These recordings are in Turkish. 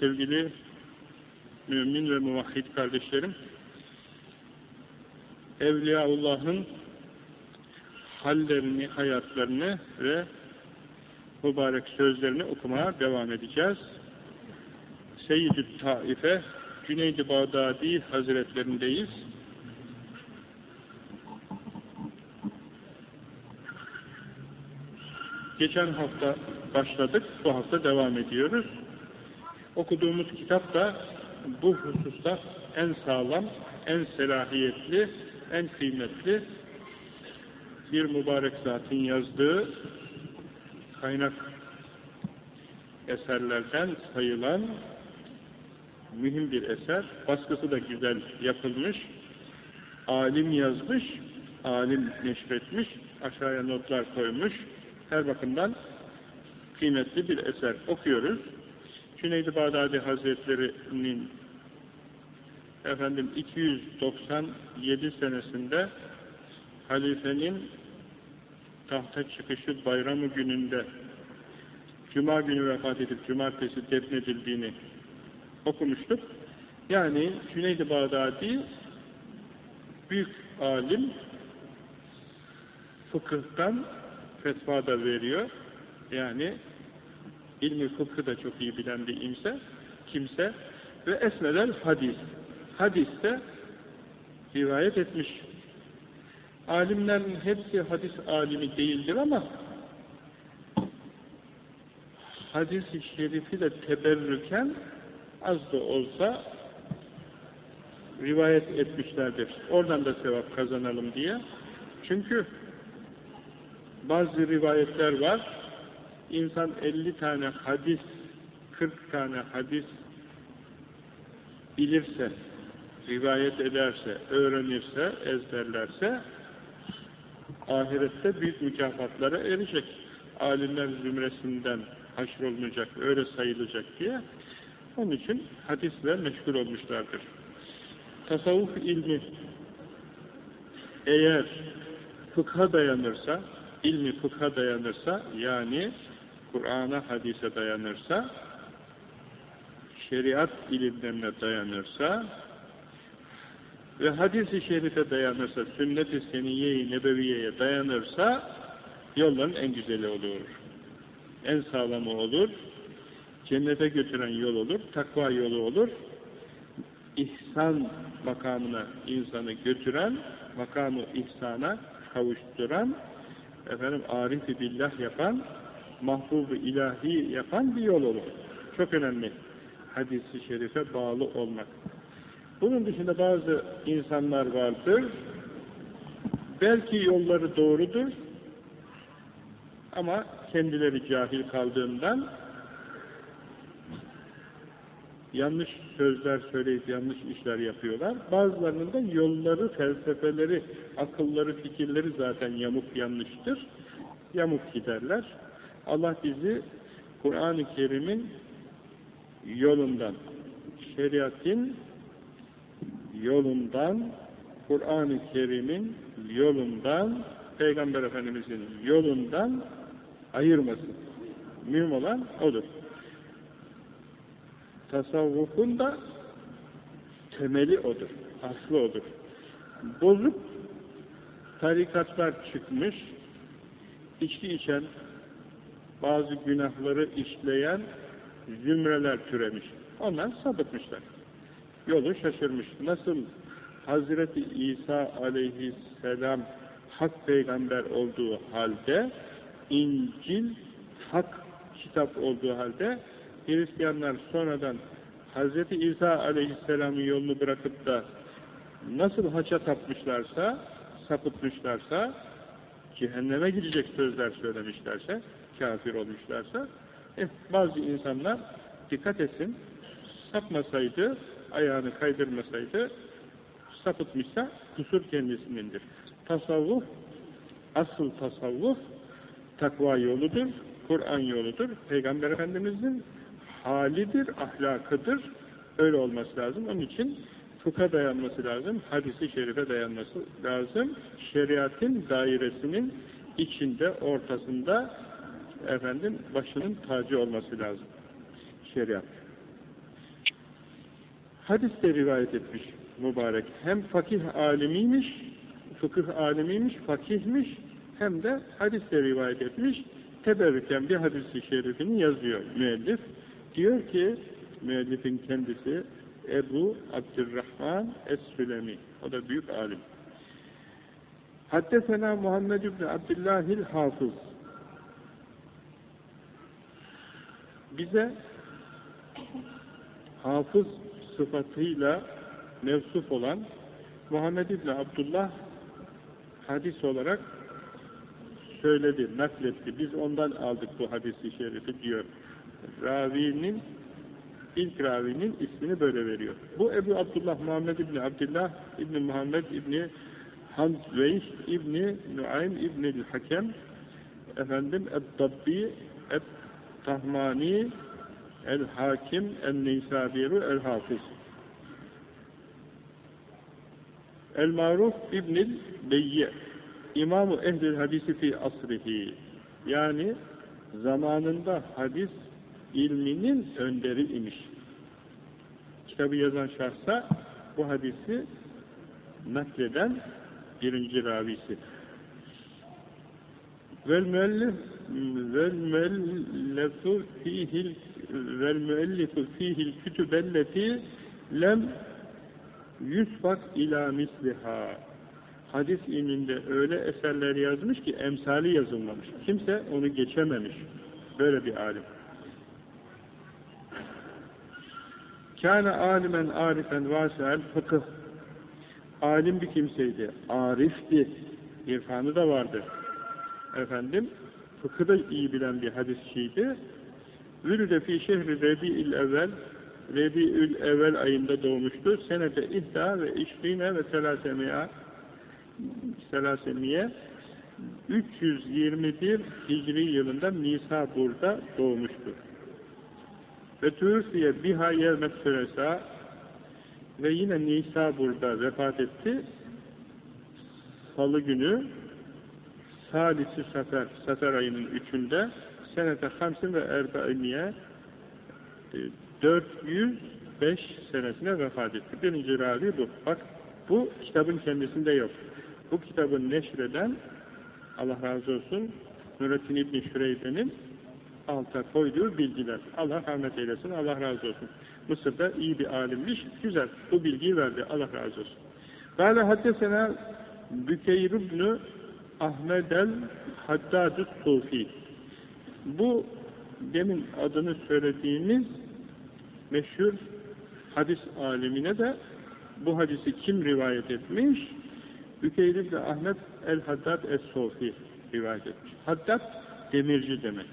Sevgili mümin ve muvahhid kardeşlerim, Evliyaullah'ın hallerini, hayatlarını ve mübarek sözlerini okumaya devam edeceğiz. Seyyid-i Taife, Cüneyd-i Bağdadi Hazretlerindeyiz. Geçen hafta başladık, bu hafta devam ediyoruz. Okuduğumuz kitap da bu hususta en sağlam, en selahiyetli, en kıymetli bir mübarek zatın yazdığı kaynak eserlerden sayılan mühim bir eser. Baskısı da güzel yapılmış. Alim yazmış, alim neşretmiş, aşağıya notlar koymuş. Her bakımdan kıymetli bir eser okuyoruz. Cüneyd-i Bağdadi Hazretleri'nin efendim 297 senesinde halifenin tahta çıkışı bayramı gününde Cuma günü vefat edip Cumartesi defnedildiğini okumuştuk. Yani Cüneyd-i Bağdadi büyük alim fıkıhtan fetva da veriyor. Yani ilmi fıkhı da çok iyi bilen bir imse, kimse ve esneden hadis. Hadiste rivayet etmiş. Alimlerin hepsi hadis alimi değildir ama hadis-i şerifi de teberrüken az da olsa rivayet etmişlerdir. Oradan da sevap kazanalım diye. Çünkü bazı rivayetler var. İnsan 50 tane hadis, 40 tane hadis bilirse, rivayet ederse, öğrenirse, ezberlerse ahirette büyük mükafatlara erecek. Alimler zümresinden haşrolunacak, öyle sayılacak diye onun için hadisle meşgul olmuşlardır. Tasavvuf ilmi eğer fıkha dayanırsa, ilmi fıkha dayanırsa, yani Kur'an'a, hadise dayanırsa, şeriat ilimlerine dayanırsa ve hadis-i şerife dayanırsa, sünnet-i seniyye-i nebeviyeye dayanırsa yolların en güzeli olur. En sağlamı olur. Cennete götüren yol olur. Takva yolu olur. İhsan makamına insanı götüren, makamı ihsana kavuşturan, efendim arif billah yapan, mahbub ilahi yapan bir yol olur. Çok önemli. Hadis-i şerife bağlı olmak. Bunun dışında bazı insanlar vardır. Belki yolları doğrudur ama kendileri cahil kaldığından yanlış sözler söyleyip yanlış işler yapıyorlar. Bazılarının da yolları, felsefeleri, akılları, fikirleri zaten yamuk yanlıştır. Yamuk giderler. Allah bizi Kur'an-ı Kerim'in yolundan, şeriatin yolundan, Kur'an-ı Kerim'in yolundan, Peygamber Efendimiz'in yolundan ayırmasın. Mühim olan odur. Tasavvufun da temeli odur, aslı odur. Bozuk tarikatlar çıkmış, içki içen, bazı günahları işleyen zümreler türemiş. Onlar sapıtmışlar. Yolu şaşırmış. Nasıl Hazreti İsa aleyhisselam hak peygamber olduğu halde İncil hak kitap olduğu halde Hristiyanlar sonradan Hz. İsa aleyhisselamın yolunu bırakıp da nasıl haça tapmışlarsa, sapıtmışlarsa, cehenneme gidecek sözler söylemişlerse, kafir olmuşlarsa, eh, bazı insanlar dikkat etsin, sapmasaydı, ayağını kaydırmasaydı, sapıtmışsa kusur kendisinindir. Tasavvuf, asıl tasavvuf, takva yoludur, Kur'an yoludur, Peygamber Efendimiz'in halidir, ahlakıdır. Öyle olması lazım. Onun için fıkha dayanması lazım, hadisi şerife dayanması lazım. Şeriatın dairesinin içinde, ortasında efendim başının tacı olması lazım. Şeriat. Hadis de rivayet etmiş mübarek. Hem fakih alimiymiş, fıkıh alimiymiş, fakihmiş, hem de hadis de rivayet etmiş. Teberrüken bir hadisi şerifini yazıyor müellif. Diyor ki, müellifin kendisi Ebu Abdurrahman Es-Sülemi. O da büyük alim. Haddesena Muhammed ibn Abdillahil Hafız. Bize hafız sıfatıyla mevsuf olan Muhammed ibn Abdullah hadis olarak söyledi, nakletti. Biz ondan aldık bu hadisi şerifi diyor. Ravinin ilk ravinin ismini böyle veriyor. Bu Ebu Abdullah Muhammed İbni Abdullah İbni Muhammed İbni Hanzveyh İbni Nuaym İbni Hakem efendim Ed-Dabbi Ed-Tahmani El-Hakim El-Neysabiru El-Hafız El-Maruf İbnil Beyye İmam-ı Ehl-i Hadisi fi asrihi yani zamanında hadis ilminin önderi imiş. Kitabı yazan şahsa bu hadisi nakleden birinci ravisi. Vel müellif vel müellifu fihil vel müellifu fihil kütübelleti lem yusfak ila misliha hadis ilminde öyle eserler yazmış ki emsali yazılmamış. Kimse onu geçememiş. Böyle bir alim. Kâne alimen arifen vâsel fıkıh. Alim bir kimseydi. Arifti. İrfanı da vardı. Efendim, fıkı da iyi bilen bir hadisçiydi. Vülüde fi şehri Rebi'il evvel Rebi'ül evvel ayında doğmuştu. Senete ihda ve işrine ve selasemiye selasemiye 321 Hicri yılında Nisabur'da doğmuştur. Ve Türkiye biha yevmet süresa ve yine Nisabur'da vefat etti. Salı günü Salisi Sefer, Sefer ayının üçünde senete hamsin ve erbainiye 405 senesine vefat etti. Birinci ravi bu. Bak bu kitabın kendisinde yok. Bu kitabın neşreden Allah razı olsun Nurettin İbni Şüreybe'nin alta koyduğu bilgiler. Allah rahmet eylesin, Allah razı olsun. Mısır'da iyi bir alimmiş, güzel. Bu bilgiyi verdi, Allah razı olsun. Gâle haddesena Bükeyr ibn Ahmed el Haddad Sufi. Bu demin adını söylediğimiz meşhur hadis alimine de bu hadisi kim rivayet etmiş? Bükeyr ibn Ahmet el Haddad es Sufi rivayet etmiş. Haddad demirci demek.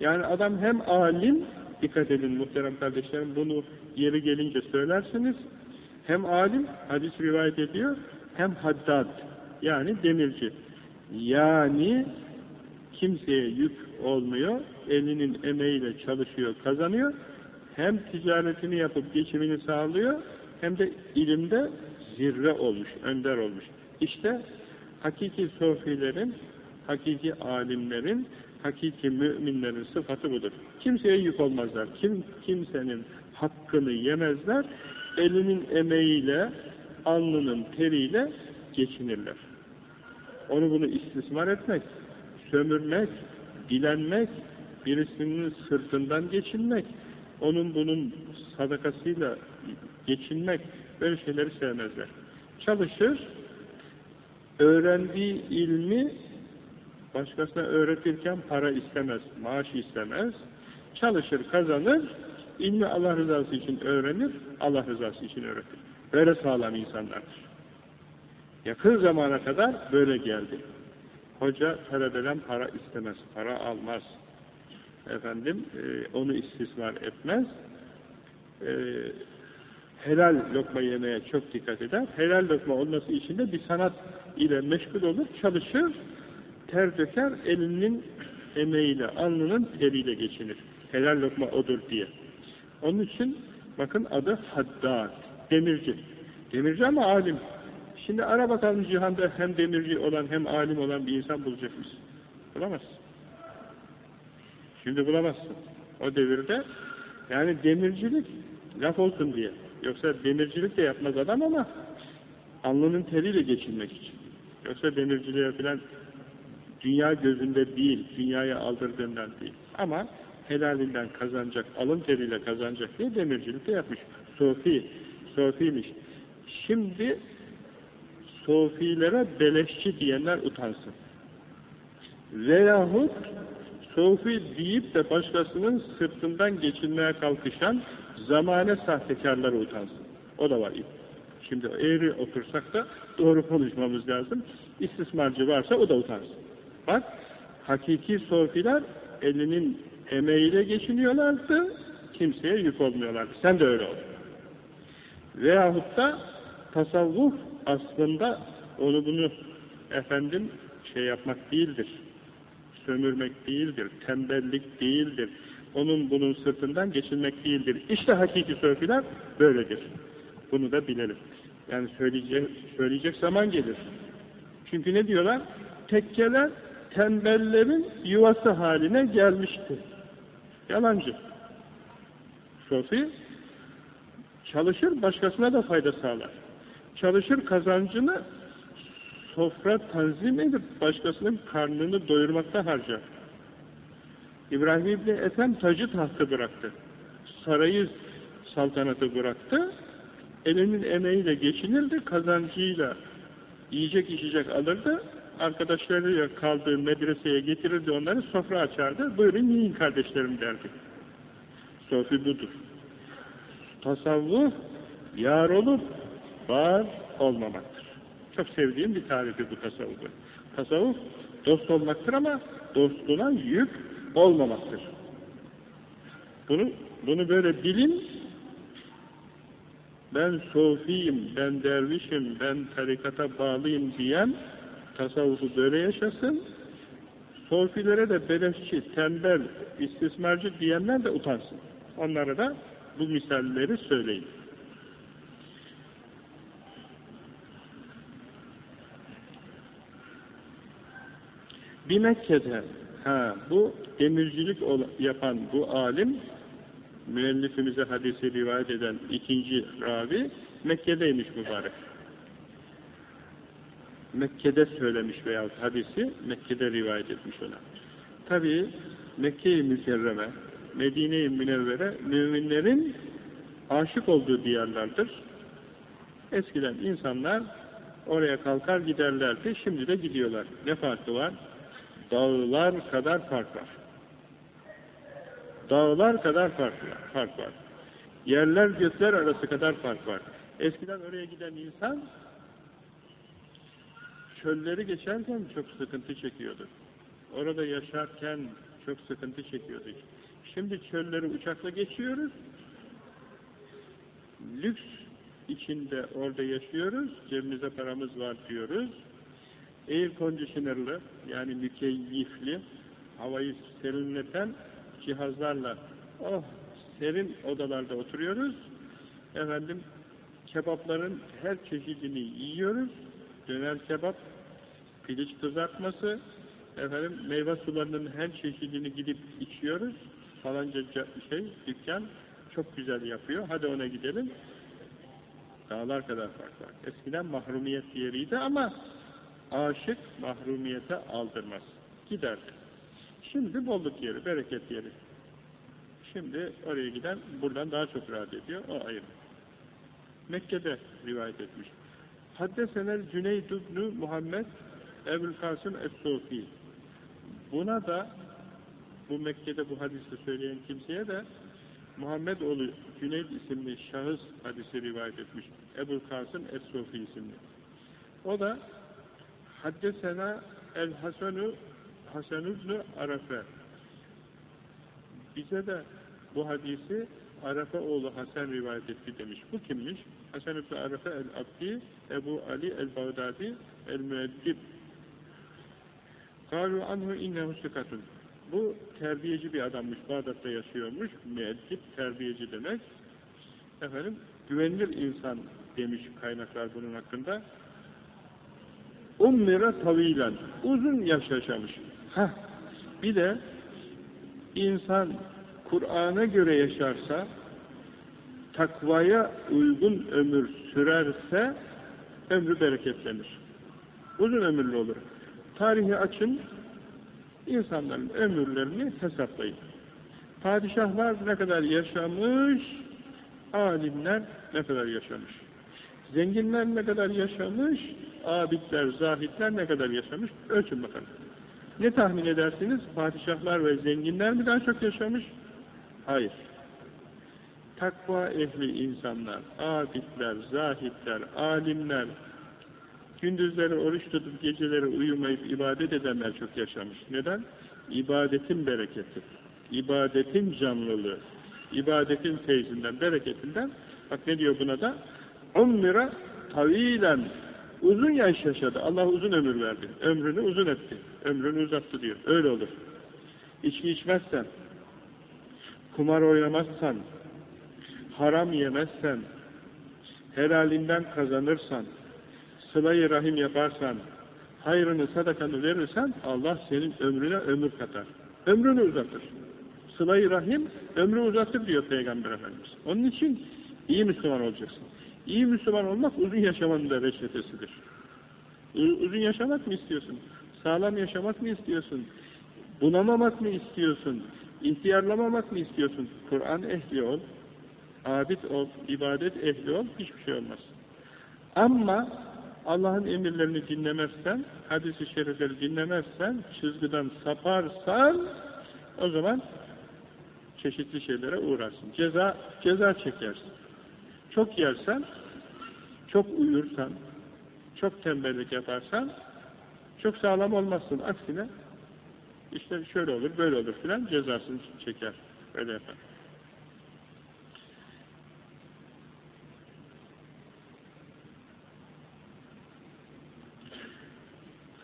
Yani adam hem alim, dikkat edin muhterem kardeşlerim, bunu yeri gelince söylersiniz, hem alim, hadis rivayet ediyor, hem haddad, yani demirci. Yani kimseye yük olmuyor, elinin emeğiyle çalışıyor, kazanıyor, hem ticaretini yapıp geçimini sağlıyor, hem de ilimde zirve olmuş, önder olmuş. İşte hakiki sofilerin, hakiki alimlerin, hakiki müminlerin sıfatı budur. Kimseye yük olmazlar. Kim kimsenin hakkını yemezler. Elinin emeğiyle, alnının teriyle geçinirler. Onu bunu istismar etmek, sömürmek, dilenmek, birisinin sırtından geçinmek, onun bunun sadakasıyla geçinmek, böyle şeyleri sevmezler. Çalışır, öğrendiği ilmi Başkasına öğretirken para istemez, maaş istemez. Çalışır, kazanır, ilmi Allah rızası için öğrenir, Allah rızası için öğretir. Böyle sağlam insanlardır. Yakın zamana kadar böyle geldi. Hoca talebeden para istemez, para almaz. Efendim, e, onu istismar etmez. E, helal lokma yemeye çok dikkat eder. Helal lokma olması için de bir sanat ile meşgul olur, çalışır, ter döker, elinin emeğiyle, alnının teriyle geçinir. Helal lokma odur diye. Onun için bakın adı Haddad, demirci. Demirci ama alim. Şimdi ara bakalım cihanda hem demirci olan hem alim olan bir insan bulacak mısın? Bulamazsın. Şimdi bulamazsın. O devirde yani demircilik laf olsun diye. Yoksa demircilik de yapmaz adam ama alnının teriyle geçinmek için. Yoksa demirciliğe falan dünya gözünde değil, dünyaya aldırdığından değil. Ama helalinden kazanacak, alın teriyle kazanacak diye demircilik de yapmış. Sofi, Sofiymiş. Şimdi Sofilere beleşçi diyenler utansın. Veyahut Sofi deyip de başkasının sırtından geçinmeye kalkışan zamane sahtekarları utansın. O da var. Şimdi eğri otursak da doğru konuşmamız lazım. İstismarcı varsa o da utansın. Bak, hakiki sofiler elinin emeğiyle geçiniyorlardı, kimseye yük olmuyorlardı. Sen de öyle ol. Veyahut da tasavvuf aslında onu bunu efendim şey yapmak değildir. Sömürmek değildir, tembellik değildir. Onun bunun sırtından geçinmek değildir. İşte hakiki sofiler böyledir. Bunu da bilelim. Yani söyleyecek, söyleyecek zaman gelir. Çünkü ne diyorlar? Tekkeler tembellerin yuvası haline gelmiştir. Yalancı. Sofi çalışır, başkasına da fayda sağlar. Çalışır kazancını sofra tanzim edip başkasının karnını doyurmakta harcar. İbrahim İbni Ethem tacı tahtı bıraktı. Sarayı saltanatı bıraktı. Elinin emeğiyle geçinirdi, kazancıyla yiyecek içecek alırdı. Arkadaşlarıyla kaldığı medreseye getirirdi onları, sofra açardı. Buyurun yiyin kardeşlerim derdi. Sofi budur. Tasavvuf, yar olup var olmamaktır. Çok sevdiğim bir tarifi bu tasavvufun. Tasavvuf, dost olmaktır ama dostluğuna yük olmamaktır. Bunu, bunu böyle bilin, ben sofiyim, ben dervişim, ben tarikata bağlıyım diyen tasavvufu böyle yaşasın, sofilere de beleşçi, tembel, istismarcı diyenler de utansın. Onlara da bu misalleri söyleyin. Bir Mekke'de ha, bu demircilik yapan bu alim müellifimize hadisi rivayet eden ikinci ravi Mekke'deymiş mübarek. Mekke'de söylemiş veya hadisi Mekke'de rivayet etmiş ona. Tabi Mekke-i Mükerreme, Medine-i Münevvere müminlerin aşık olduğu diyarlardır. Eskiden insanlar oraya kalkar giderlerdi, şimdi de gidiyorlar. Ne farkı var? Dağlar kadar fark var. Dağlar kadar fark var. Fark var. Yerler gökler arası kadar fark var. Eskiden oraya giden insan çölleri geçerken çok sıkıntı çekiyordu. Orada yaşarken çok sıkıntı çekiyordu. Şimdi çölleri uçakla geçiyoruz. Lüks içinde orada yaşıyoruz. Cebimize paramız var diyoruz. Air conditioner'lı yani mükeyifli havayı serinleten cihazlarla oh serin odalarda oturuyoruz. Efendim kebapların her çeşidini yiyoruz. Döner kebap, piliç kızartması, efendim meyve sularının her çeşidini gidip içiyoruz. Falanca şey, dükkan çok güzel yapıyor. Hadi ona gidelim. Dağlar kadar fark var. Eskiden mahrumiyet yeriydi ama aşık mahrumiyete aldırmaz. Giderdi. Şimdi bolluk yeri, bereket yeri. Şimdi oraya giden buradan daha çok rahat ediyor. O ayrı. Mekke'de rivayet etmiş. Haddesenel Cüneyd ibn Muhammed Ebu'l Kasım Es-Sufi. Buna da bu Mekke'de bu hadisi söyleyen kimseye de Muhammed oğlu Cüneyd isimli şahıs hadisi rivayet etmiş. Ebu'l Kasım Es-Sufi isimli. O da Haddesena El-Hasenu Hasan ibn Arafe. Bize de bu hadisi Arafe oğlu Hasan rivayet etti demiş. Bu kimmiş? Hasan ibn Arafe el-Abdi, Ebu Ali el-Bağdadi, el-Müeddib. Kalu anhu innehu sıkatun. Bu terbiyeci bir adammış. Bağdat'ta yaşıyormuş. Müeddib, terbiyeci demek. Efendim, güvenilir insan demiş kaynaklar bunun hakkında. Ummira tavilen. Uzun yaş yaşamış. Heh. Bir de insan Kur'an'a göre yaşarsa, takvaya uygun ömür sürerse ömrü bereketlenir. Uzun ömürlü olur. Tarihi açın, insanların ömürlerini hesaplayın. Padişahlar ne kadar yaşamış, alimler ne kadar yaşamış. Zenginler ne kadar yaşamış, abidler, zahitler ne kadar yaşamış, ölçün bakalım. Ne tahmin edersiniz? Padişahlar ve zenginler mi daha çok yaşamış? Hayır. Takva ehli insanlar, abidler, zahitler, alimler, gündüzleri oruç tutup geceleri uyumayıp ibadet edenler çok yaşamış. Neden? İbadetin bereketi, ibadetin canlılığı, ibadetin feyzinden, bereketinden, bak ne diyor buna da? Ummira tavilen, uzun yaş yaşadı. Allah uzun ömür verdi. Ömrünü uzun etti. Ömrünü uzattı diyor. Öyle olur. İçki içmezsen, kumar oynamazsan, haram yemezsen, helalinden kazanırsan, sılayı rahim yaparsan, hayrını, sadakanı verirsen Allah senin ömrüne ömür katar. Ömrünü uzatır. Sılayı rahim ömrü uzatır diyor Peygamber Efendimiz. Onun için iyi Müslüman olacaksın. İyi Müslüman olmak uzun yaşamanın da reçetesidir. Uzun yaşamak mı istiyorsun? Sağlam yaşamak mı istiyorsun? Bunamamak mı istiyorsun? İhtiyarlamamak mı istiyorsun? Kur'an ehli ol, abid ol, ibadet ehli ol, hiçbir şey olmaz. Ama Allah'ın emirlerini dinlemezsen, hadis-i şerifleri dinlemezsen, çizgiden saparsan, o zaman çeşitli şeylere uğrarsın. Ceza, ceza çekersin. Çok yersen, çok uyursan, çok tembellik yaparsan, çok sağlam olmazsın. Aksine, işte şöyle olur, böyle olur filan cezasını çeker. Öyle yapar.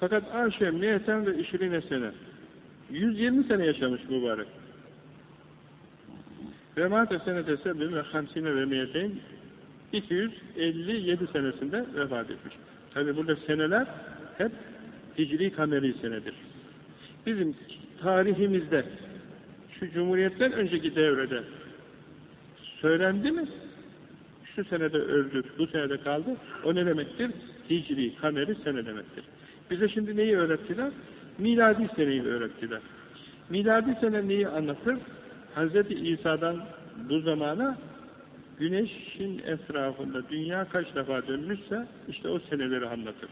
Fakat Ayşe miyeten ve işirine sene 120 sene yaşamış mübarek. Ve mâte senete sebbin ve hamsine ve miyeteyn 257 senesinde vefat etmiş. Tabi burada seneler hep hicri kameri senedir. Bizim tarihimizde şu Cumhuriyet'ten önceki devrede söylendi mi? Şu senede öldü, bu senede kaldı. O ne demektir? Hicri, kameri sene demektir. Bize şimdi neyi öğrettiler? Miladi seneyi öğrettiler. Miladi sene neyi anlatır? Hz. İsa'dan bu zamana güneşin etrafında dünya kaç defa dönmüşse işte o seneleri anlatır.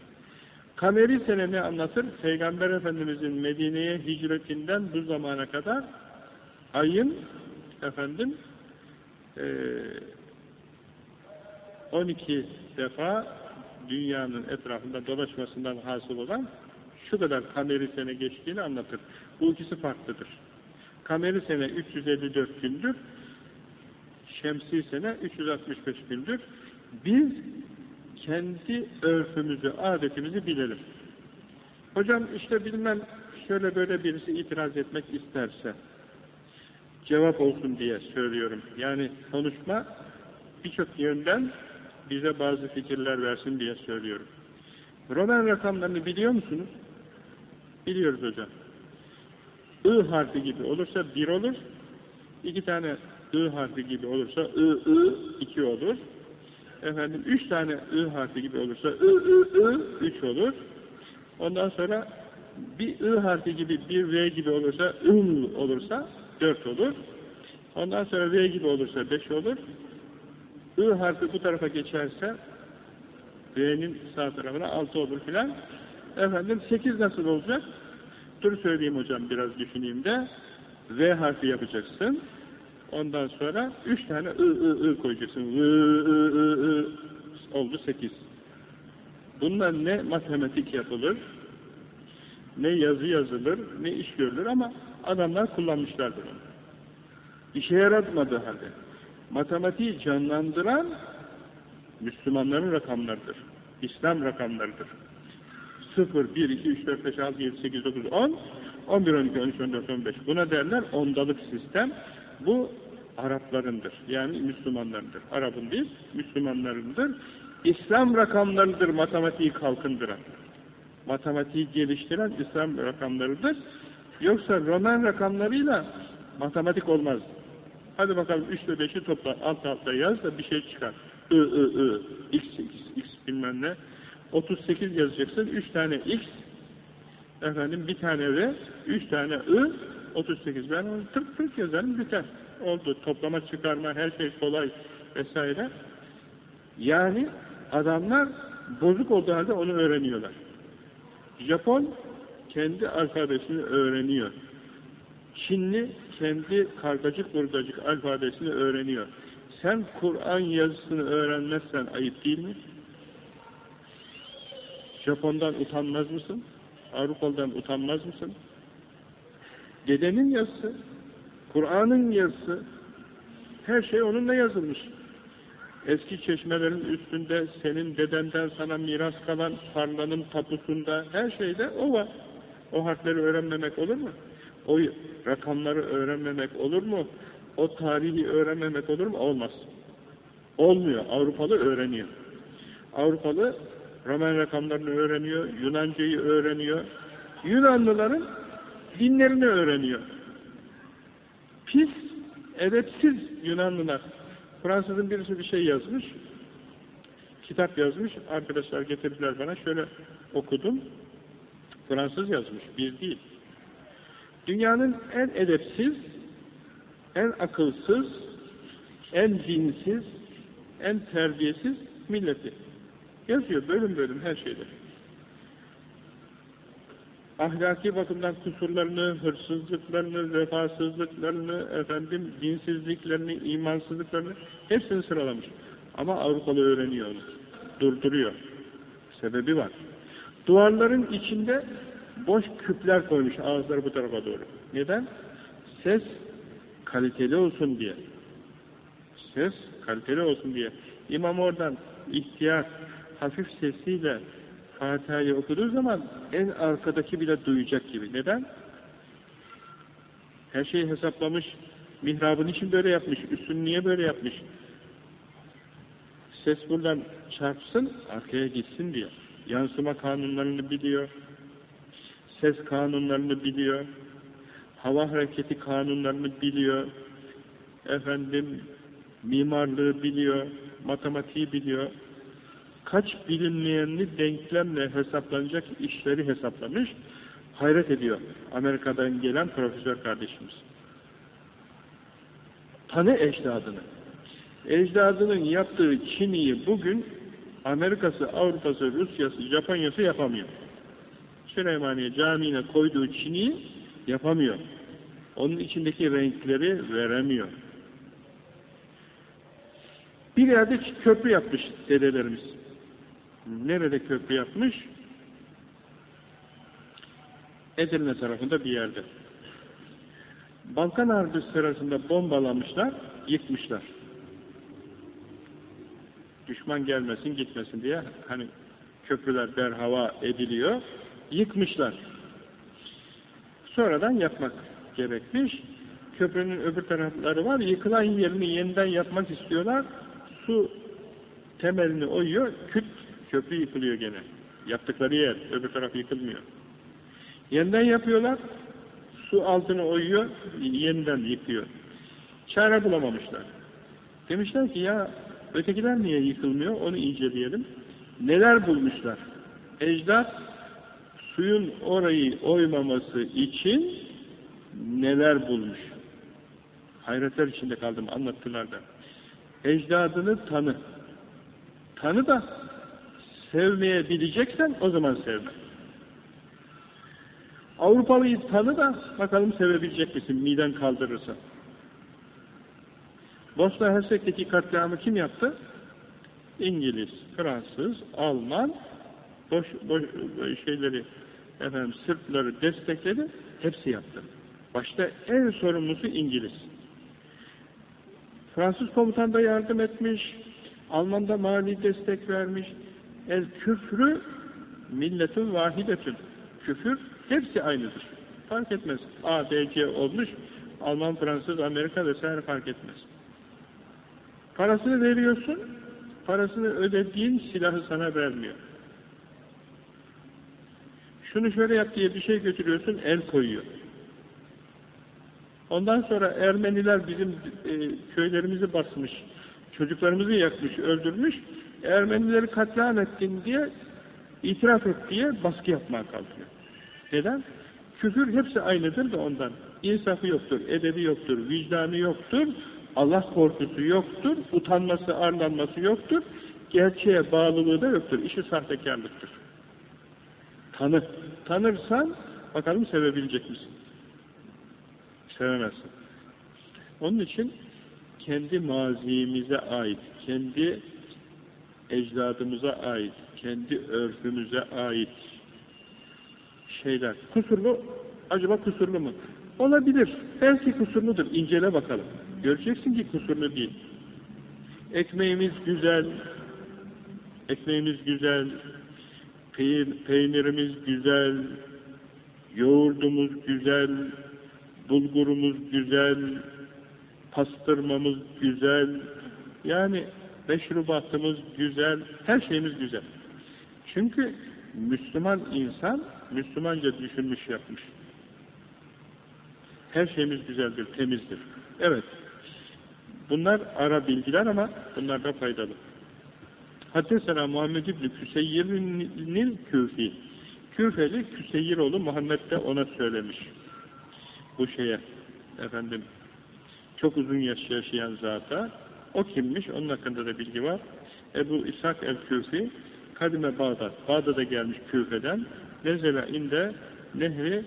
Kameri sene ne anlatır? Peygamber Efendimizin Medine'ye hicretinden bu zamana kadar ayın efendim 12 defa dünyanın etrafında dolaşmasından hasıl olan şu kadar kameri sene geçtiğini anlatır. Bu ikisi farklıdır. Kameri sene 354 gündür, şemsi sene 365 gündür. Biz kendi örfümüzü, adetimizi bilelim. Hocam işte bilmem şöyle böyle birisi itiraz etmek isterse cevap olsun diye söylüyorum. Yani konuşma birçok yönden bize bazı fikirler versin diye söylüyorum. Roman rakamlarını biliyor musunuz? Biliyoruz hocam. I harfi gibi olursa bir olur. İki tane I harfi gibi olursa I, I, iki olur. Efendim, üç tane I harfi gibi olursa I, I, I, üç olur. Ondan sonra bir I harfi gibi, bir V gibi olursa ım olursa dört olur. Ondan sonra V gibi olursa beş olur. I harfi bu tarafa geçerse V'nin sağ tarafına altı olur filan. Efendim sekiz nasıl olacak? Dur söyleyeyim hocam biraz düşüneyim de. V harfi yapacaksın. Ondan sonra üç tane ı ı ı koyacaksın. I, ı, ı, ı. Oldu sekiz. Bunlar ne matematik yapılır, ne yazı yazılır, ne iş görülür ama adamlar kullanmışlardır onu. İşe yaratmadığı halde. Matematiği canlandıran Müslümanların rakamlarıdır. İslam rakamlarıdır. 0, 1, 2, 3, 4, 5, 6, 7, 8, 9, 10, 11, 12, 13, 14, 15. Buna derler ondalık sistem. Bu Araplarındır. Yani Müslümanlarındır. Arap'ın değil, Müslümanlarındır. İslam rakamlarıdır matematiği kalkındıran. Matematiği geliştiren İslam rakamlarıdır. Yoksa Roman rakamlarıyla matematik olmaz. Hadi bakalım 3 ile 5'i topla, alt alta yaz da bir şey çıkar. I, I, I, X, X, X bilmem ne. 38 yazacaksın, 3 tane X, efendim bir tane V, 3 tane I, 38. Ben onu tık tık yazarım, biter. Oldu. Toplama, çıkarma, her şey kolay vesaire. Yani adamlar bozuk olduğu halde onu öğreniyorlar. Japon kendi alfabesini öğreniyor. Çinli kendi kargacık burgacık alfabesini öğreniyor. Sen Kur'an yazısını öğrenmezsen ayıp değil mi? Japon'dan utanmaz mısın? Avrupalı'dan utanmaz mısın? Dedenin yazısı, Kur'an'ın yazısı, her şey onunla yazılmış. Eski çeşmelerin üstünde senin dedenden sana miras kalan tarlanın tapusunda her şeyde o var. O harfleri öğrenmemek olur mu? O rakamları öğrenmemek olur mu? O tarihi öğrenmemek olur mu? Olmaz. Olmuyor. Avrupalı öğreniyor. Avrupalı Roman rakamlarını öğreniyor, Yunancayı öğreniyor. Yunanlıların dinlerini öğreniyor. Pis, edepsiz Yunanlılar. Fransızın birisi bir şey yazmış, kitap yazmış, arkadaşlar getirdiler bana, şöyle okudum. Fransız yazmış, bir değil. Dünyanın en edepsiz, en akılsız, en dinsiz, en terbiyesiz milleti. Yazıyor bölüm bölüm her şeyde. Ahlaki bakımdan kusurlarını, hırsızlıklarını, vefasızlıklarını, efendim dinsizliklerini, imansızlıklarını hepsini sıralamış. Ama Avrupalı öğreniyor. Durduruyor. Sebebi var. Duvarların içinde boş küpler koymuş ağızları bu tarafa doğru. Neden? Ses kaliteli olsun diye. Ses kaliteli olsun diye. İmam oradan ihtiyar, hafif sesiyle Fatiha'yı okuduğu zaman en arkadaki bile duyacak gibi. Neden? Her şeyi hesaplamış. Mihrabın için böyle yapmış. Üstünü niye böyle yapmış? Ses buradan çarpsın, arkaya gitsin diye. Yansıma kanunlarını biliyor. Ses kanunlarını biliyor. Hava hareketi kanunlarını biliyor. Efendim, mimarlığı biliyor. Matematiği biliyor kaç bilinmeyenli denklemle hesaplanacak işleri hesaplamış, hayret ediyor Amerika'dan gelen profesör kardeşimiz. Tanı ecdadını. Ecdadının yaptığı Çin'i bugün Amerika'sı, Avrupa'sı, Rusya'sı, Japonya'sı yapamıyor. Süleymaniye Camii'ne koyduğu Çin'i yapamıyor. Onun içindeki renkleri veremiyor. Bir yerde köprü yapmış dedelerimiz. Nerede köprü yapmış? Edirne tarafında bir yerde. Balkan Harbi sırasında bombalamışlar, yıkmışlar. Düşman gelmesin, gitmesin diye hani köprüler berhava ediliyor, yıkmışlar. Sonradan yapmak gerekmiş. Köprünün öbür tarafları var, yıkılan yerini yeniden yapmak istiyorlar. Su temelini oyuyor, küt Köprü yıkılıyor gene. Yaptıkları yer, öbür taraf yıkılmıyor. Yeniden yapıyorlar, su altını oyuyor, yeniden yıkıyor. Çare bulamamışlar. Demişler ki ya ötekiler niye yıkılmıyor, onu inceleyelim. Neler bulmuşlar? Ecdat suyun orayı oymaması için neler bulmuş? Hayretler içinde kaldım, anlattılar da. Ecdadını tanı. Tanı da Sevmeye bileceksen o zaman sevme. Avrupalıyı tanı da bakalım sevebilecek misin miden kaldırırsa. Bosna Hersek'teki katliamı kim yaptı? İngiliz, Fransız, Alman boş, boş şeyleri efendim Sırpları destekledi. Hepsi yaptı. Başta en sorumlusu İngiliz. Fransız komutan da yardım etmiş. Alman da mali destek vermiş. El küfrü milletin vahidetün. Küfür hepsi aynıdır. Fark etmez. A, B, C olmuş. Alman, Fransız, Amerika vesaire fark etmez. Parasını veriyorsun, parasını ödediğin silahı sana vermiyor. Şunu şöyle yap diye bir şey götürüyorsun, el koyuyor. Ondan sonra Ermeniler bizim e, köylerimizi basmış, çocuklarımızı yakmış, öldürmüş. Ermenileri katliam ettin diye, itiraf et diye baskı yapmaya kalkıyor. Neden? Küfür hepsi aynıdır da ondan. İnsafı yoktur, edebi yoktur, vicdanı yoktur, Allah korkusu yoktur, utanması, arlanması yoktur, gerçeğe bağlılığı da yoktur. İşi sahtekarlıktır. Tanı. Tanırsan bakalım sevebilecek misin? Sevemezsin. Onun için kendi mazimize ait, kendi ecdadımıza ait, kendi örfümüze ait şeyler. Kusurlu, acaba kusurlu mu? Olabilir. Belki kusurludur. İncele bakalım. Göreceksin ki kusurlu değil. Ekmeğimiz güzel, ekmeğimiz güzel, peynirimiz güzel, yoğurdumuz güzel, bulgurumuz güzel, pastırmamız güzel, yani meşrubatımız güzel, her şeyimiz güzel. Çünkü Müslüman insan, Müslümanca düşünmüş yapmış. Her şeyimiz güzeldir, temizdir. Evet, bunlar ara bilgiler ama bunlar da faydalı. Haddesena Muhammed İbni Küseyyir'in Küfi. Küfeli Küseyir oğlu Muhammed de ona söylemiş. Bu şeye, efendim, çok uzun yaş yaşayan zata. O kimmiş? Onun hakkında da bilgi var. Ebu İshak el-Küfi, Kadime Bağdat. Bağdat'a gelmiş Küfe'den. Nezele inde nehri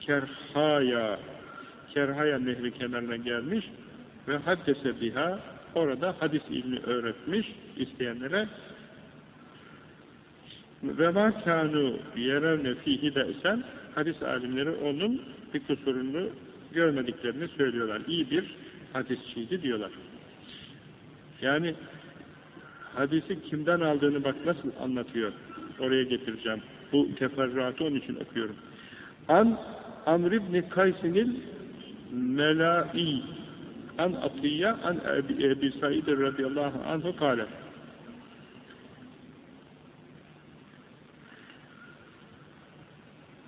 Kerhaya. Kerhaya nehri kenarına gelmiş ve haddese biha orada hadis ilmi öğretmiş isteyenlere ve ma kanu yerevne fihi de'sen hadis alimleri onun bir kusurunu görmediklerini söylüyorlar. İyi bir hadisçiydi diyorlar. Yani hadisi kimden aldığını bak nasıl anlatıyor. Oraya getireceğim. Bu teferruatı onun için okuyorum. An Amr ibn Kaysinil Melai An Atiyya An Ebi, Said radıyallahu anhu kâle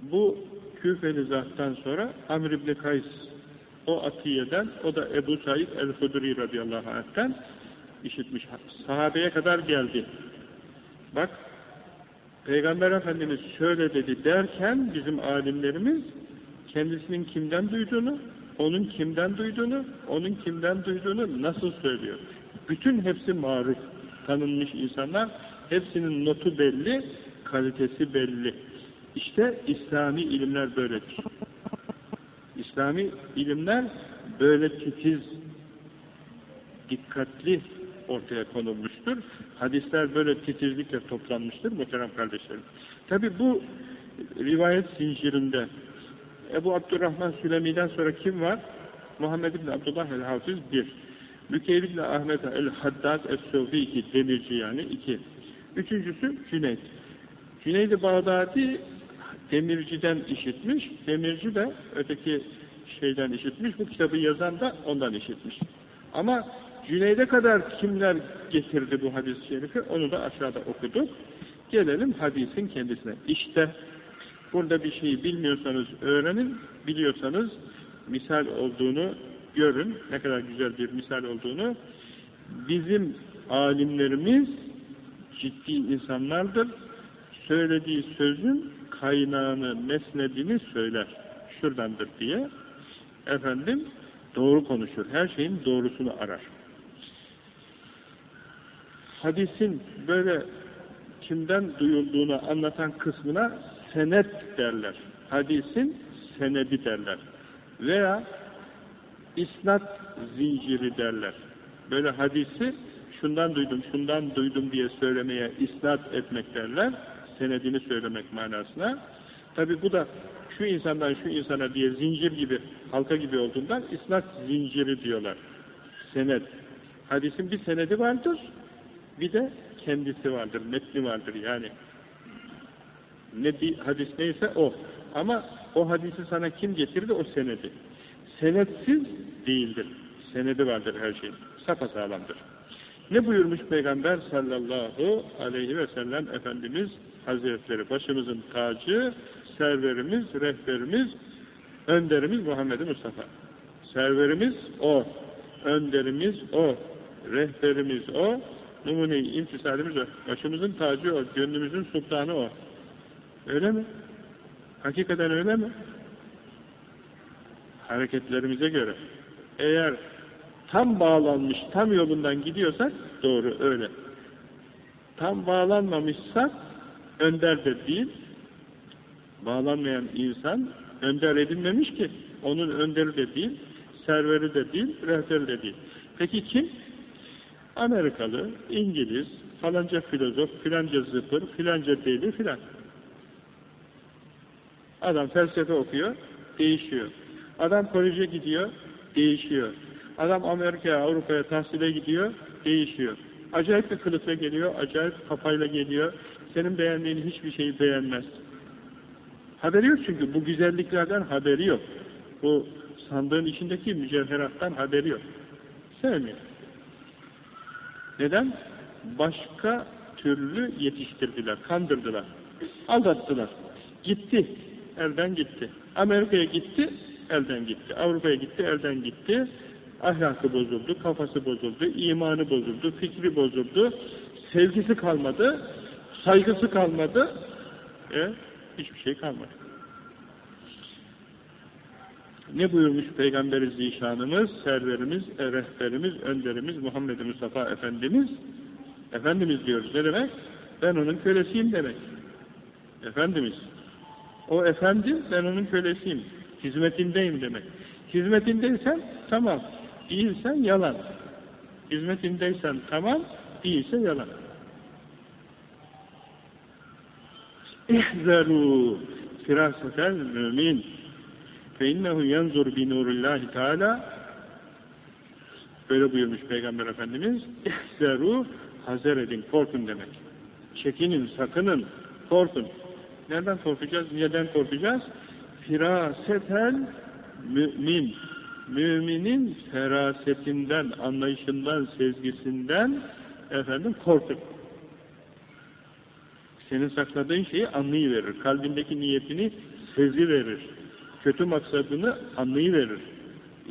Bu Küfeli zattan sonra Amr ibn Kays o Atiye'den, o da Ebu Said el-Hudri radıyallahu anh'ten işitmiş. Sahabeye kadar geldi. Bak, Peygamber Efendimiz şöyle dedi derken bizim alimlerimiz kendisinin kimden duyduğunu, onun kimden duyduğunu, onun kimden duyduğunu nasıl söylüyor. Bütün hepsi maruf, tanınmış insanlar. Hepsinin notu belli, kalitesi belli. İşte İslami ilimler böyledir. İslami ilimler böyle titiz, dikkatli ortaya konulmuştur. Hadisler böyle titizlikle toplanmıştır muhterem kardeşlerim. Tabi bu rivayet zincirinde Ebu Abdurrahman Sülemi'den sonra kim var? Muhammed bin Abdullah el-Hafız bir. Mükeyl bin Ahmet el-Haddad es-Sofi iki. Demirci yani iki. Üçüncüsü Cüneyd. Cüneyd-i Bağdadi Demirci'den işitmiş. Demirci de öteki şeyden işitmiş. Bu kitabı yazan da ondan işitmiş. Ama Cüneyd'e kadar kimler getirdi bu hadis-i şerifi onu da aşağıda okuduk. Gelelim hadisin kendisine. İşte burada bir şeyi bilmiyorsanız öğrenin, biliyorsanız misal olduğunu görün. Ne kadar güzel bir misal olduğunu. Bizim alimlerimiz ciddi insanlardır. Söylediği sözün kaynağını, mesnedini söyler. Şuradandır diye. Efendim doğru konuşur. Her şeyin doğrusunu arar. Hadisin böyle kimden duyulduğunu anlatan kısmına senet derler. Hadisin senedi derler. Veya isnat zinciri derler. Böyle hadisi şundan duydum, şundan duydum diye söylemeye isnat etmek derler senedini söylemek manasına. Tabi bu da şu insandan şu insana diye zincir gibi, halka gibi olduğundan isnat zinciri diyorlar. Senet. Hadisin bir senedi vardır, bir de kendisi vardır, metni vardır yani. Ne bir hadis neyse o. Ama o hadisi sana kim getirdi? O senedi. Senetsiz değildir. Senedi vardır her şeyin. Sapasağlamdır. Ne buyurmuş Peygamber sallallahu aleyhi ve sellem Efendimiz Hazretleri başımızın tacı, serverimiz, rehberimiz, önderimiz Muhammed Mustafa. Serverimiz o. Önderimiz o. Rehberimiz o. Numune-i imtisalimiz o. Başımızın tacı o. Gönlümüzün sultanı o. Öyle mi? Hakikaten öyle mi? Hareketlerimize göre. Eğer tam bağlanmış, tam yolundan gidiyorsak doğru öyle. Tam bağlanmamışsak önder de değil, bağlanmayan insan önder edilmemiş ki, onun önderi de değil, serveri de değil, rehberi de değil. Peki kim? Amerikalı, İngiliz, falanca filozof, filanca zıpır, filanca deli filan. Adam felsefe okuyor, değişiyor. Adam koleje gidiyor, değişiyor. Adam Amerika'ya, Avrupa'ya tahsile gidiyor, değişiyor. Acayip bir kılıkla geliyor, acayip kafayla geliyor. Senin beğendiğin hiçbir şeyi beğenmez. Haberi yok çünkü bu güzelliklerden haberi yok. Bu sandığın içindeki mücevherattan haberi yok. Sevmiyor. Neden? Başka türlü yetiştirdiler, kandırdılar, aldattılar. Gitti, elden gitti. Amerika'ya gitti, elden gitti. Avrupa'ya gitti, elden gitti. Ahlakı bozuldu, kafası bozuldu, imanı bozuldu, fikri bozuldu, sevgisi kalmadı, saygısı kalmadı, e, hiçbir şey kalmadı. Ne buyurmuş Peygamberi Zişanımız, serverimiz, e, rehberimiz, önderimiz, Muhammed Mustafa Efendimiz? Efendimiz diyoruz. Ne demek? Ben onun kölesiyim demek. Efendimiz. O efendi, ben onun kölesiyim. Hizmetindeyim demek. Hizmetindeysen tamam. Değilsen yalan. Hizmetindeysen tamam. Değilse yalan. İhzeru firasetel mümin فَاِنَّهُ يَنْزُرْ بِنُورِ اللّٰهِ Teala Böyle buyurmuş Peygamber Efendimiz İhzeru Hazer edin, korkun demek. Çekinin, sakının, korkun. Nereden korkacağız? Neden korkacağız? Firasetel mümin. Müminin ferasetinden, anlayışından, sezgisinden efendim korkun. Senin sakladığın şeyi anlayıverir. Kalbindeki niyetini sezi verir. Kötü maksadını anlayıverir.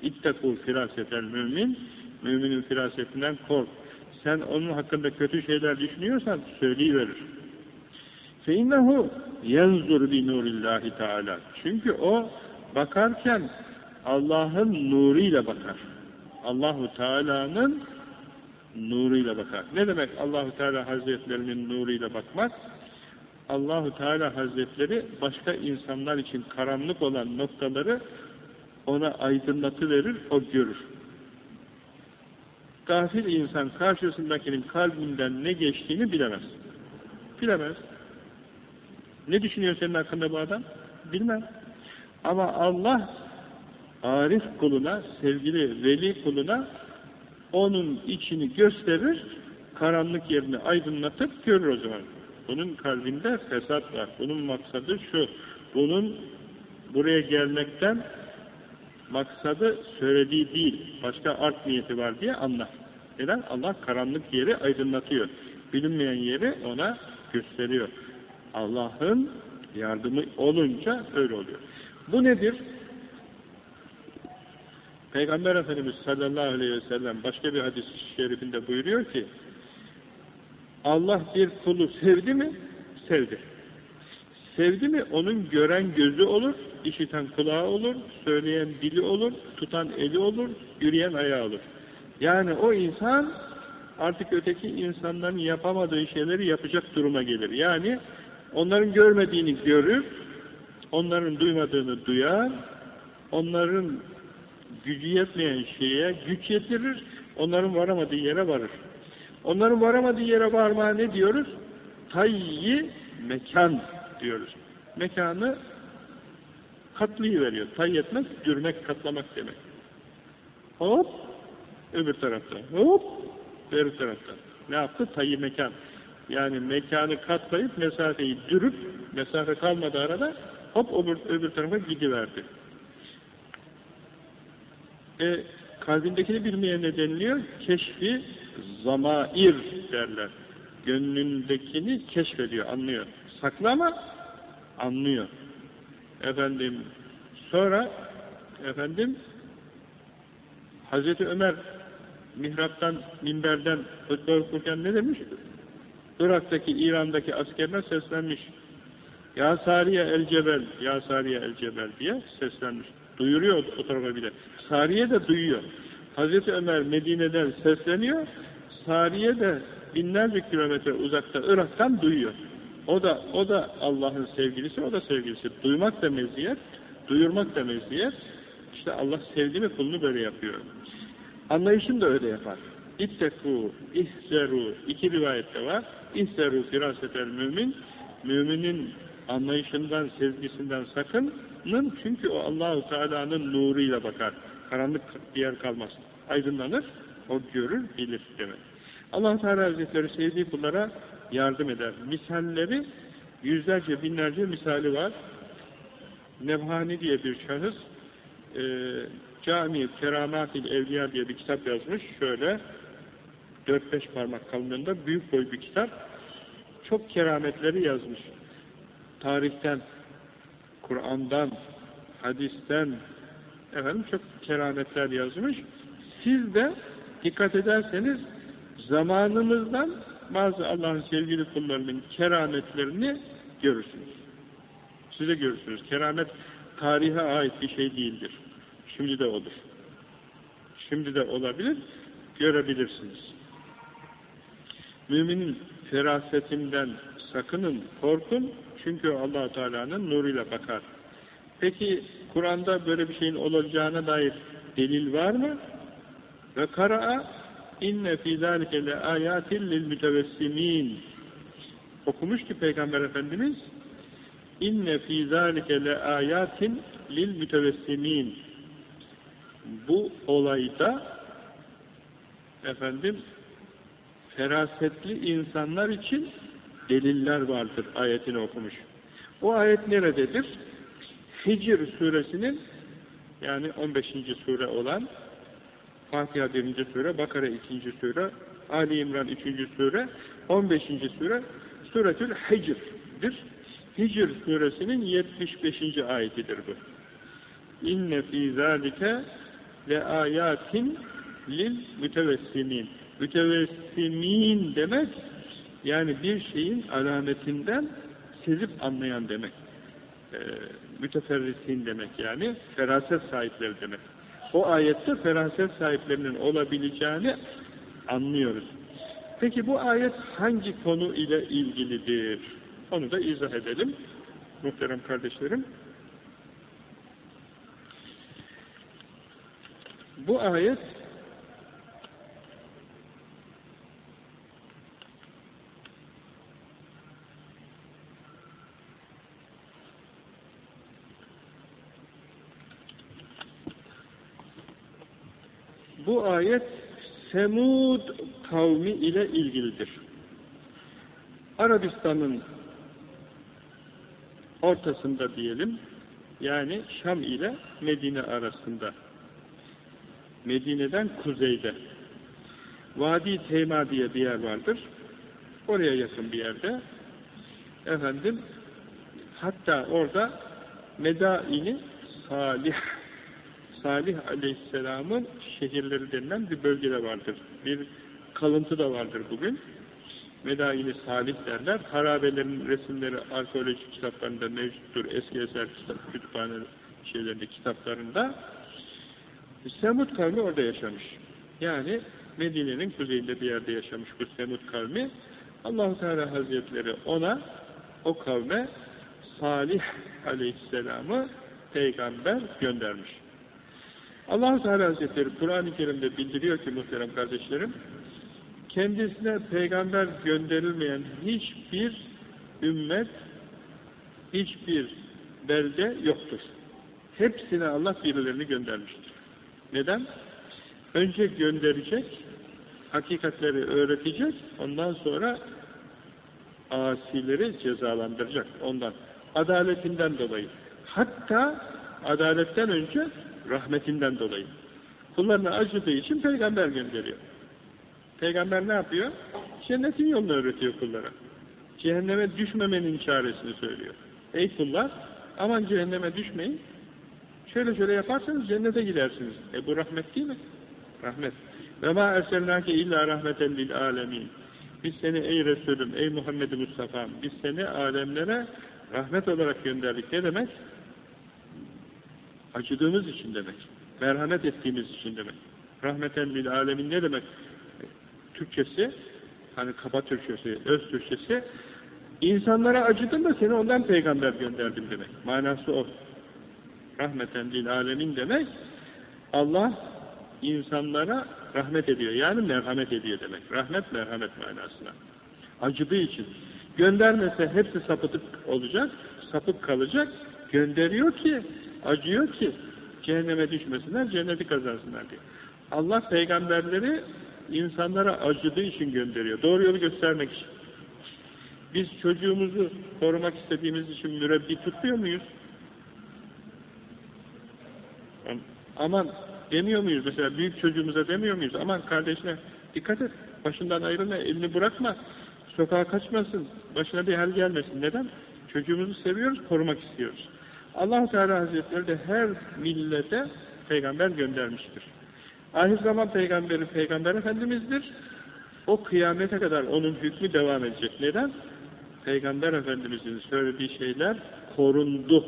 İttekû firasetel mümin. Müminin firasetinden kork. Sen onun hakkında kötü şeyler düşünüyorsan söyleyiverir. فَاِنَّهُ يَنْزُرْ بِنُورِ اللّٰهِ Teala. Çünkü o bakarken Allah'ın nuruyla bakar. Allahu Teala'nın nuruyla bakar. Ne demek Allahu Teala Hazretlerinin nuruyla bakmak? Allahu Teala Hazretleri başka insanlar için karanlık olan noktaları ona aydınlatıverir, o görür. Gafil insan karşısındakinin kalbinden ne geçtiğini bilemez. Bilemez. Ne düşünüyor senin hakkında bu adam? Bilmem. Ama Allah arif kuluna, sevgili veli kuluna onun içini gösterir, karanlık yerini aydınlatıp görür o zaman. Bunun kalbinde fesat var. Bunun maksadı şu. Bunun buraya gelmekten maksadı söylediği değil. Başka art niyeti var diye anlar. Neden? Allah karanlık yeri aydınlatıyor. Bilinmeyen yeri ona gösteriyor. Allah'ın yardımı olunca öyle oluyor. Bu nedir? Peygamber Efendimiz sallallahu aleyhi ve sellem başka bir hadis-i şerifinde buyuruyor ki Allah bir kulu sevdi mi? Sevdi. Sevdi mi? Onun gören gözü olur, işiten kulağı olur, söyleyen dili olur, tutan eli olur, yürüyen ayağı olur. Yani o insan artık öteki insanların yapamadığı şeyleri yapacak duruma gelir. Yani onların görmediğini görür, onların duymadığını duyar, onların gücü yetmeyen şeye güç yetirir, onların varamadığı yere varır. Onların varamadığı yere varmaya ne diyoruz? Tayyi mekan diyoruz. Mekanı katlıyı veriyor. Tay etmek, dürmek, katlamak demek. Hop, öbür tarafta. Hop, öbür tarafta. Ne yaptı? Tayyi mekan. Yani mekanı katlayıp mesafeyi dürüp, mesafe kalmadı arada, hop öbür, öbür tarafa gidiverdi. E, kalbindekini bilmeyene deniliyor, keşfi zamair derler. Gönlündekini keşfediyor, anlıyor. Saklı ama anlıyor. Efendim, sonra efendim Hazreti Ömer mihraptan, minberden hutbe okurken ne demiş? Irak'taki, İran'daki askerine seslenmiş. Ya Sariye el Cebel, Ya Sariye el Cebel diye seslenmiş. Duyuruyor o tarafa bile. Sariye de duyuyor. Hazreti Ömer Medine'den sesleniyor. Sariye de binlerce kilometre uzakta Irak'tan duyuyor. O da o da Allah'ın sevgilisi, o da sevgilisi. Duymak da meziyet, duyurmak da meziyet. İşte Allah sevdi mi kulunu böyle yapıyor. Anlayışın da öyle yapar. İttekû, ihzeru, iki rivayette var. İhzeru firasetel mümin, müminin anlayışından, sezgisinden sakının. Çünkü o Allahu Teala'nın nuruyla bakar. Karanlık bir yer kalmaz. Aydınlanır, o görür, bilir demek. Allah Teala Hazretleri sevdiği kullara yardım eder. Misalleri, yüzlerce, binlerce misali var. Nevhani diye bir şahıs, e, Cami Keramatil Evliya diye bir kitap yazmış. Şöyle, 4-5 parmak kalınlığında büyük boy bir kitap. Çok kerametleri yazmış. Tarihten, Kur'an'dan, hadisten, efendim çok kerametler yazmış. Siz de dikkat ederseniz zamanımızdan bazı Allah'ın sevgili kullarının kerametlerini görürsünüz. Size görürsünüz. Keramet tarihe ait bir şey değildir. Şimdi de olur. Şimdi de olabilir. Görebilirsiniz. Müminin ferasetinden sakının, korkun. Çünkü allah Teala'nın nuruyla bakar. Peki Kur'an'da böyle bir şeyin olacağına dair delil var mı? Ve kara'a inne fî zâlike le âyâtin lil mütevessimîn okumuş ki Peygamber Efendimiz inne fî zâlike le âyâtin lil mütevessimîn bu olayda efendim ferasetli insanlar için deliller vardır ayetini okumuş. O ayet nerededir? Hicr suresinin yani 15. sure olan Fatiha 1. sure, Bakara 2. sure, Ali İmran 3. sure, 15. sure Suretül Hicr'dir. Hicr suresinin 75. ayetidir bu. İnne fî zâlike le ayatin lil mütevessimin. Mütevessimin demek yani bir şeyin alametinden sezip anlayan demek. E, müteferrisin demek yani feraset sahipleri demek. O ayette feraset sahiplerinin olabileceğini anlıyoruz. Peki bu ayet hangi konu ile ilgilidir? Onu da izah edelim. Muhterem kardeşlerim. Bu ayet bu ayet Semud kavmi ile ilgilidir. Arabistan'ın ortasında diyelim, yani Şam ile Medine arasında Medine'den kuzeyde. Vadi Teyma diye bir yer vardır. Oraya yakın bir yerde. Efendim, hatta orada Medaini Salih Salih Aleyhisselam'ın şehirleri denilen bir bölgede vardır. Bir kalıntı da vardır bugün. Medaini Salih derler. Harabelerin resimleri arkeoloji kitaplarında mevcuttur. Eski eser kitap, kütüphane şeylerinde, kitaplarında. Semud kavmi orada yaşamış. Yani Medine'nin kuzeyinde bir yerde yaşamış bu Semud kavmi. Allahu Teala Hazretleri ona, o kavme Salih Aleyhisselam'ı peygamber göndermiş. Allah Teala Hazretleri Kur'an-ı Kerim'de bildiriyor ki muhterem kardeşlerim, kendisine peygamber gönderilmeyen hiçbir ümmet, hiçbir belde yoktur. Hepsine Allah birilerini göndermiştir. Neden? Önce gönderecek, hakikatleri öğretecek, ondan sonra asileri cezalandıracak ondan. Adaletinden dolayı. Hatta adaletten önce rahmetinden dolayı. Kullarına acıdığı için peygamber gönderiyor. Peygamber ne yapıyor? Cennetin yolunu öğretiyor kullara. Cehenneme düşmemenin çaresini söylüyor. Ey kullar, aman cehenneme düşmeyin. Şöyle şöyle yaparsanız cennete gidersiniz. E bu rahmet değil mi? Rahmet. Ve ma erselnâke illa rahmeten lil alemin. Biz seni ey Resulüm, ey Muhammed Mustafa'm, biz seni alemlere rahmet olarak gönderdik. Ne demek? Acıdığımız için demek. Merhamet ettiğimiz için demek. Rahmeten lil alemin ne demek? Türkçesi, hani kaba Türkçesi, öz Türkçesi, insanlara acıdım da seni ondan peygamber gönderdim demek. Manası o. Rahmeten lil alemin demek, Allah insanlara rahmet ediyor. Yani merhamet ediyor demek. Rahmet, merhamet manasına. Acıdığı için. Göndermese hepsi sapıtık olacak, sapık kalacak. Gönderiyor ki, acıyor ki, cehenneme düşmesinler, cenneti kazansınlar diye. Allah peygamberleri insanlara acıdığı için gönderiyor. Doğru yolu göstermek için. Biz çocuğumuzu korumak istediğimiz için mürebbi tutmuyor muyuz? Aman demiyor muyuz? Mesela büyük çocuğumuza demiyor muyuz? Aman kardeşine dikkat et, başından ayrılma, elini bırakma, sokağa kaçmasın, başına bir hal gelmesin. Neden? Çocuğumuzu seviyoruz, korumak istiyoruz. Allah Teala Hazretleri de her millete peygamber göndermiştir. Ahir zaman peygamberi peygamber efendimizdir. O kıyamete kadar onun hükmü devam edecek. Neden? Peygamber efendimizin söylediği şeyler korundu.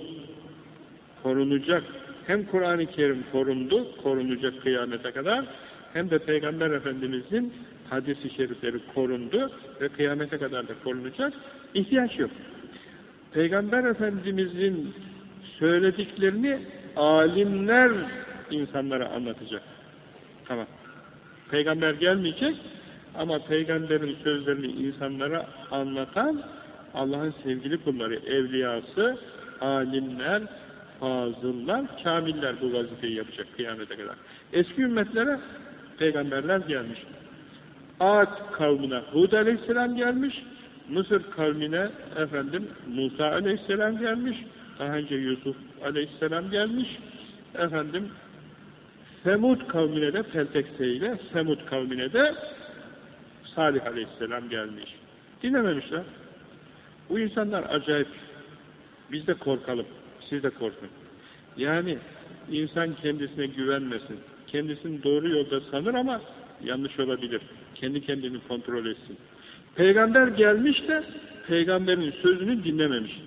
Korunacak. Hem Kur'an-ı Kerim korundu, korunacak kıyamete kadar, hem de Peygamber Efendimizin hadisi şerifleri korundu ve kıyamete kadar da korunacak. İhtiyaç yok. Peygamber Efendimizin söylediklerini alimler insanlara anlatacak. Tamam. Peygamber gelmeyecek ama peygamberin sözlerini insanlara anlatan Allah'ın sevgili kulları, evliyası, alimler, fazıllar, kamiller bu vazifeyi yapacak kıyamete kadar. Eski ümmetlere peygamberler gelmiş. Ad kavmine Hud aleyhisselam gelmiş, Mısır kavmine efendim Musa aleyhisselam gelmiş, daha önce Yusuf aleyhisselam gelmiş, efendim Semud kavmine de Peltekse ile Semud kavmine de Salih aleyhisselam gelmiş. Dinlememişler. Bu insanlar acayip. Biz de korkalım. Siz de korkun. Yani insan kendisine güvenmesin. Kendisini doğru yolda sanır ama yanlış olabilir. Kendi kendini kontrol etsin. Peygamber gelmiş de peygamberin sözünü dinlememiş.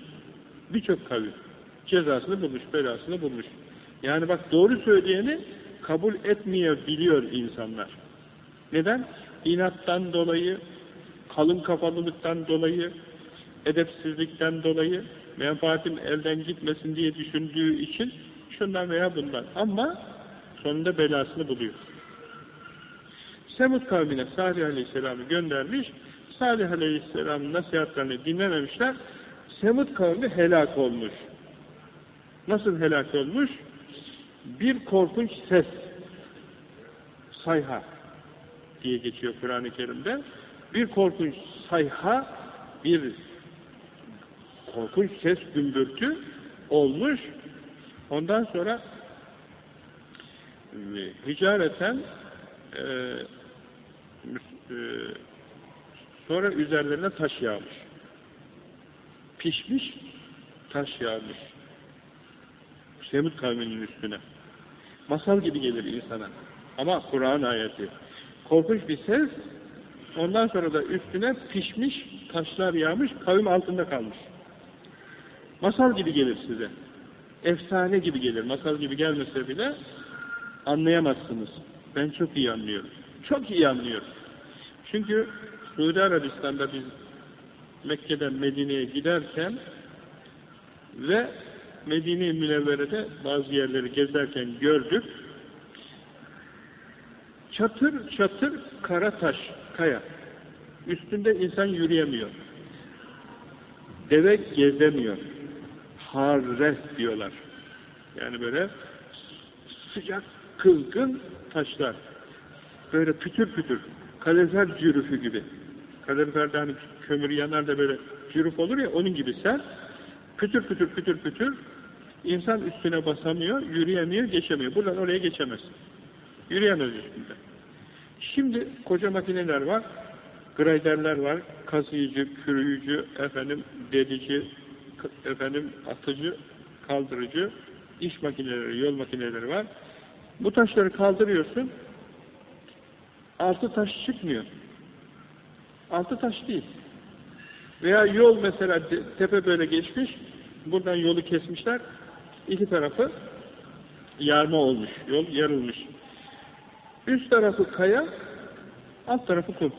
Birçok kavim. Cezasını bulmuş, belasını bulmuş. Yani bak doğru söyleyeni kabul etmeyebiliyor insanlar. Neden? İnattan dolayı, kalın kafalılıktan dolayı, edepsizlikten dolayı, menfaatim elden gitmesin diye düşündüğü için şundan veya bundan. Ama sonunda belasını buluyor. Semud kavmine Salih Aleyhisselam'ı göndermiş. Salih Aleyhisselam'ın nasihatlerini dinlememişler. Semud kavmi helak olmuş. Nasıl helak olmuş? Bir korkunç ses sayha diye geçiyor Kur'an-ı Kerim'de. Bir korkunç sayha, bir korkunç ses gümbürtü olmuş. Ondan sonra e, hicareten e, e, sonra üzerlerine taş yağmış. Pişmiş taş yağmış. Semud kavminin üstüne. Masal gibi gelir insana. Ama Kur'an ayeti. Korkunç bir ses, ondan sonra da üstüne pişmiş taşlar yağmış, kavim altında kalmış. Masal gibi gelir size. Efsane gibi gelir. Masal gibi gelmese bile anlayamazsınız. Ben çok iyi anlıyorum. Çok iyi anlıyorum. Çünkü Suudi Arabistan'da biz Mekke'den Medine'ye giderken ve Medine-i Münevvere'de bazı yerleri gezerken gördük. Çatır çatır kara taş, kaya. Üstünde insan yürüyemiyor. Deve gezemiyor. Harres diyorlar. Yani böyle sıcak, kızgın taşlar. Böyle pütür pütür. Kalorifer cürüfü gibi. Kaloriferde hani kömür yanar da böyle cürüf olur ya onun gibi sert. Pütür pütür pütür pütür. İnsan üstüne basamıyor, yürüyemiyor, geçemiyor. Buradan oraya geçemez. Yürüyemez üstünde. Şimdi koca makineler var, graderler var, kazıyıcı, kürüyücü, efendim dedici, efendim atıcı, kaldırıcı, iş makineleri, yol makineleri var. Bu taşları kaldırıyorsun, altı taş çıkmıyor. Altı taş değil. Veya yol mesela tepe böyle geçmiş, buradan yolu kesmişler, iki tarafı yarma olmuş, yol yarılmış. Üst tarafı kaya, alt tarafı kum.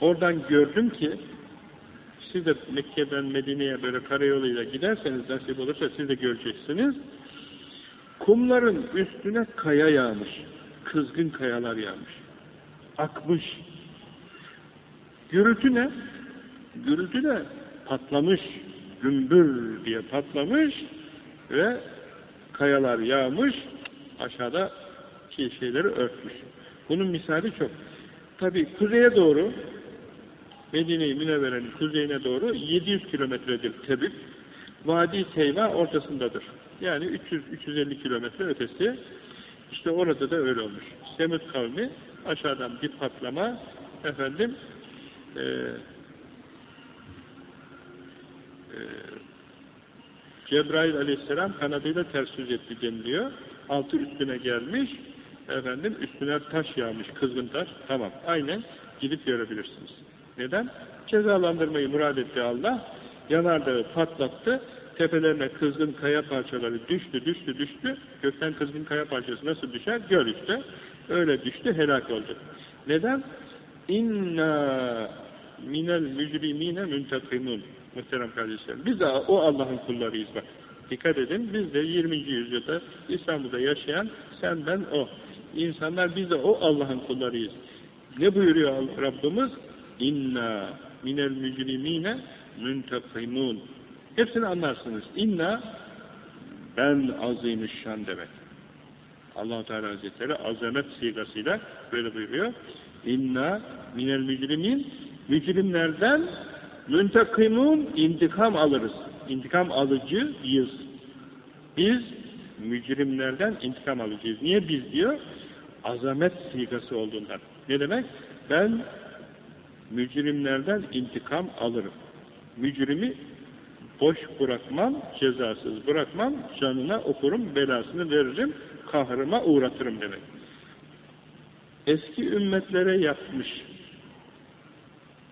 Oradan gördüm ki, siz de Mekke'den Medine'ye böyle karayoluyla giderseniz nasip olursa siz de göreceksiniz. Kumların üstüne kaya yağmış. Kızgın kayalar yağmış. Akmış. Gürültü ne? Gürültü ne? Patlamış. Gümbür diye patlamış ve kayalar yağmış. Aşağıda ki şeyleri örtmüş. Bunun misali çok. Tabi kuzeye doğru Medine-i Münevvere'nin kuzeyine doğru 700 kilometredir Tebük. Vadi Teyva ortasındadır. Yani 300-350 kilometre ötesi. İşte orada da öyle olmuş. Semut kavmi aşağıdan bir patlama efendim e, Cebrail aleyhisselam kanadıyla ters yüz etti deniliyor. Altı üstüne gelmiş efendim üstüne taş yağmış, kızgın taş. Tamam, aynen gidip görebilirsiniz. Neden? Cezalandırmayı murad etti Allah. Yanardağı patlattı. Tepelerine kızgın kaya parçaları düştü, düştü, düştü. Gökten kızgın kaya parçası nasıl düşer? Gör işte. Öyle düştü, helak oldu. Neden? İnna minel mücrimine müntakimun. Muhterem kardeşlerim. Biz de o Allah'ın kullarıyız bak. Dikkat edin, biz de 20. yüzyılda İstanbul'da yaşayan sen, ben, o. İnsanlar biz de o Allah'ın kullarıyız. Ne buyuruyor Rabbimiz? İnna minel mücrimine müntekimun. Hepsini anlarsınız. İnna ben azimüşşan demek. allah Teala Hazretleri azamet sigasıyla böyle buyuruyor. İnna minel mücrimin mücrimlerden müntekimun intikam alırız. İntikam alıcıyız. Biz mücrimlerden intikam alacağız. Niye biz diyor? Azamet sigası olduğundan. Ne demek? Ben mücrimlerden intikam alırım. Mücrimi boş bırakmam, cezasız bırakmam, canına okurum, belasını veririm, kahrıma uğratırım demek. Eski ümmetlere yapmış,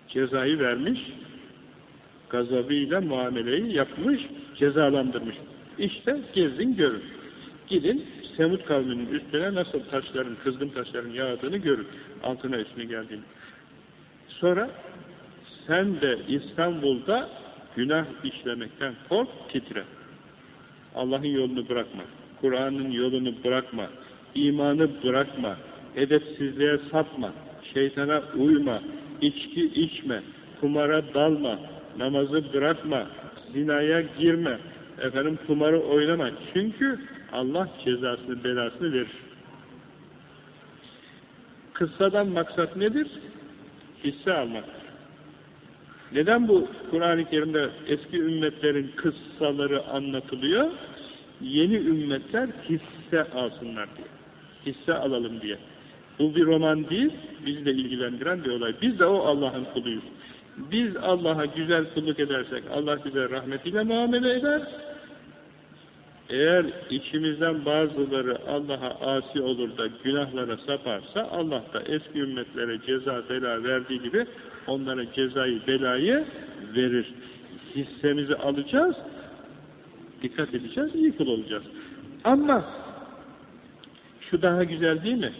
cezayı vermiş, gazabıyla muameleyi yapmış, cezalandırmış. İşte gezin görün. Gidin Semut kavminin üstüne nasıl taşların, kızgın taşların yağdığını görün. Altına üstüne geldiğini. Sonra sen de İstanbul'da günah işlemekten kork, titre. Allah'ın yolunu bırakma. Kur'an'ın yolunu bırakma. imanı bırakma. Edepsizliğe sapma. Şeytana uyma. içki içme. Kumara dalma. Namazı bırakma. Zinaya girme. Efendim kumarı oynama. Çünkü Allah cezasını, belasını verir. Kıssadan maksat nedir? hisse almak. Neden bu Kur'an-ı Kerim'de eski ümmetlerin kıssaları anlatılıyor? Yeni ümmetler hisse alsınlar diye. Hisse alalım diye. Bu bir roman değil, bizi de ilgilendiren bir olay. Biz de o Allah'ın kuluyuz. Biz Allah'a güzel kulluk edersek Allah bize rahmetiyle muamele eder. Eğer içimizden bazıları Allah'a asi olur da günahlara saparsa Allah da eski ümmetlere ceza bela verdiği gibi onlara cezayı belayı verir. Hissemizi alacağız, dikkat edeceğiz, iyi kul olacağız. Ama şu daha güzel değil mi?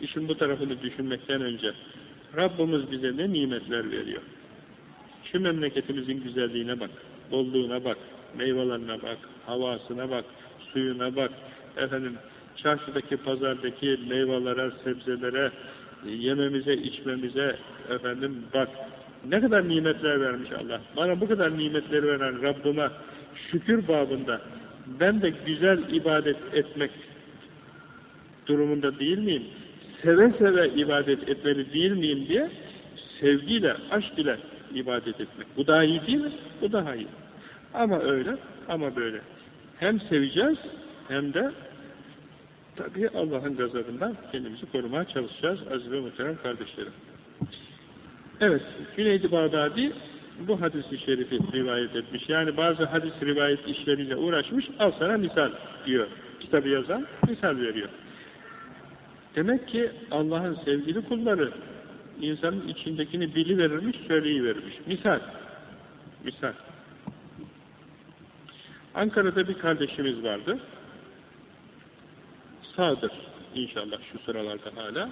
İşin bu tarafını düşünmekten önce Rabbimiz bize ne nimetler veriyor. Şu memleketimizin güzelliğine bak, bolluğuna bak, meyvelerine bak, havasına bak, suyuna bak, efendim çarşıdaki, pazardaki meyvelere, sebzelere, yememize, içmemize efendim bak. Ne kadar nimetler vermiş Allah. Bana bu kadar nimetleri veren Rabbime şükür babında ben de güzel ibadet etmek durumunda değil miyim? Seve seve ibadet etmeli değil miyim diye sevgiyle, aşk ile ibadet etmek. Bu daha iyi değil mi? Bu daha iyi. Ama öyle, ama böyle. Hem seveceğiz, hem de tabii Allah'ın gazabından kendimizi korumaya çalışacağız aziz ve muhterem kardeşlerim. Evet, Cüneydi Bağdadi bu hadis-i şerifi rivayet etmiş. Yani bazı hadis rivayet işleriyle uğraşmış, al sana misal diyor. Kitabı yazan misal veriyor. Demek ki Allah'ın sevgili kulları insanın içindekini biliverirmiş, söyleyiverirmiş. Misal, misal. Ankara'da bir kardeşimiz vardı. Sağdır inşallah şu sıralarda hala.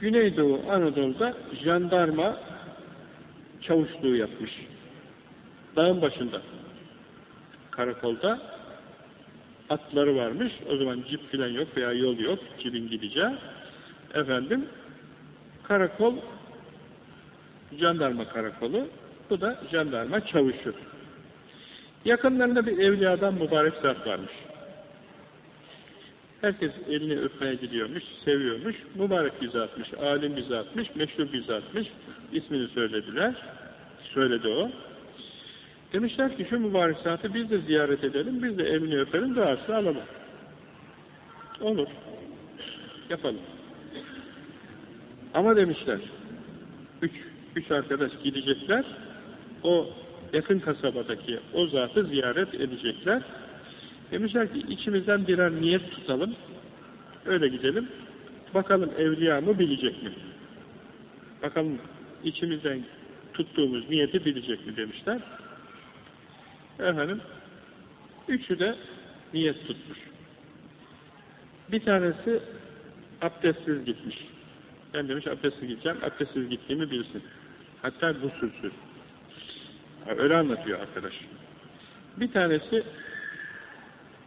Güneydoğu Anadolu'da jandarma çavuşluğu yapmış. Dağın başında. Karakolda atları varmış. O zaman cip filan yok veya yol yok. Cibin gideceği. Efendim karakol jandarma karakolu. Bu da jandarma çavuşu. Yakınlarında bir evliyadan mübarek zat varmış. Herkes elini öpmeye gidiyormuş, seviyormuş. Mübarek bir zatmış, alim bir zatmış, meşhur bir zatmış. İsmini söylediler. Söyledi o. Demişler ki şu mübarek zatı biz de ziyaret edelim, biz de elini öpelim, duasını alalım. Olur. Yapalım. Ama demişler, üç, üç arkadaş gidecekler, o yakın kasabadaki o zatı ziyaret edecekler. Demişler ki içimizden birer niyet tutalım, öyle gidelim, bakalım evliya mı bilecek mi? Bakalım içimizden tuttuğumuz niyeti bilecek mi demişler. Efendim, üçü de niyet tutmuş. Bir tanesi abdestsiz gitmiş. Ben demiş abdestsiz gideceğim, abdestsiz gittiğimi bilsin. Hatta gusülsüz. Öyle anlatıyor arkadaş. Bir tanesi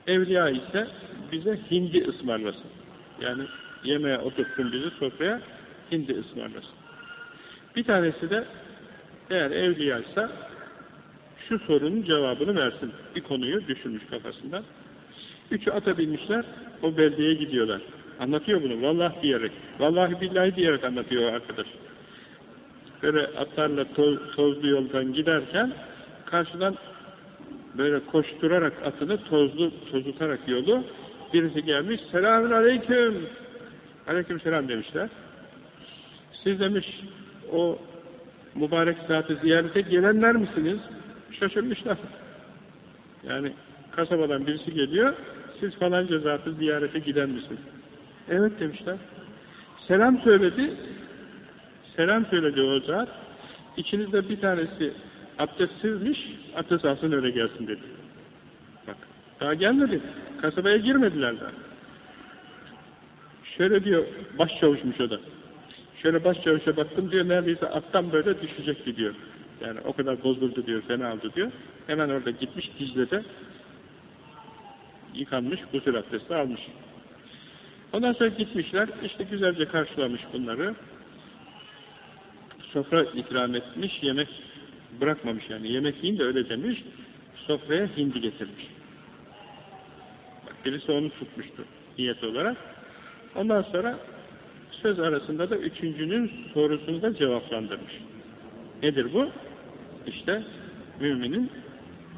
evliya ise bize hindi ısmarlasın. Yani yemeğe oturtsun bizi sofraya hindi ısmarlasın. Bir tanesi de eğer evliyaysa şu sorunun cevabını versin. Bir konuyu düşünmüş kafasında. Üçü ata binmişler, o beldeye gidiyorlar. Anlatıyor bunu, vallahi diyerek. Vallahi billahi diyerek anlatıyor arkadaş. Böyle atlarla toz, tozlu yoldan giderken karşıdan böyle koşturarak atını tozlu tozutarak yolu birisi gelmiş selamün aleyküm aleyküm selam demişler siz demiş o mübarek zatı ziyarete gelenler misiniz şaşırmışlar yani kasabadan birisi geliyor siz falanca zatı ziyarete giden misiniz evet demişler selam söyledi selam söyledi o zat içinizde bir tanesi abdestsizmiş, abdest alsın öyle gelsin dedi. Bak, daha gelmedi. Kasabaya girmediler daha. Şöyle diyor, baş çavuşmuş o da. Şöyle baş çavuşa baktım diyor, neredeyse attan böyle düşecekti diyor. Yani o kadar bozuldu diyor, fena aldı diyor. Hemen orada gitmiş Dicle'de yıkanmış, gusül abdesti almış. Ondan sonra gitmişler, işte güzelce karşılamış bunları. Sofra ikram etmiş, yemek bırakmamış yani. Yemek yiyin de öyle demiş. Sofraya hindi getirmiş. Bak, birisi onu tutmuştu niyet olarak. Ondan sonra söz arasında da üçüncünün sorusunu da cevaplandırmış. Nedir bu? İşte müminin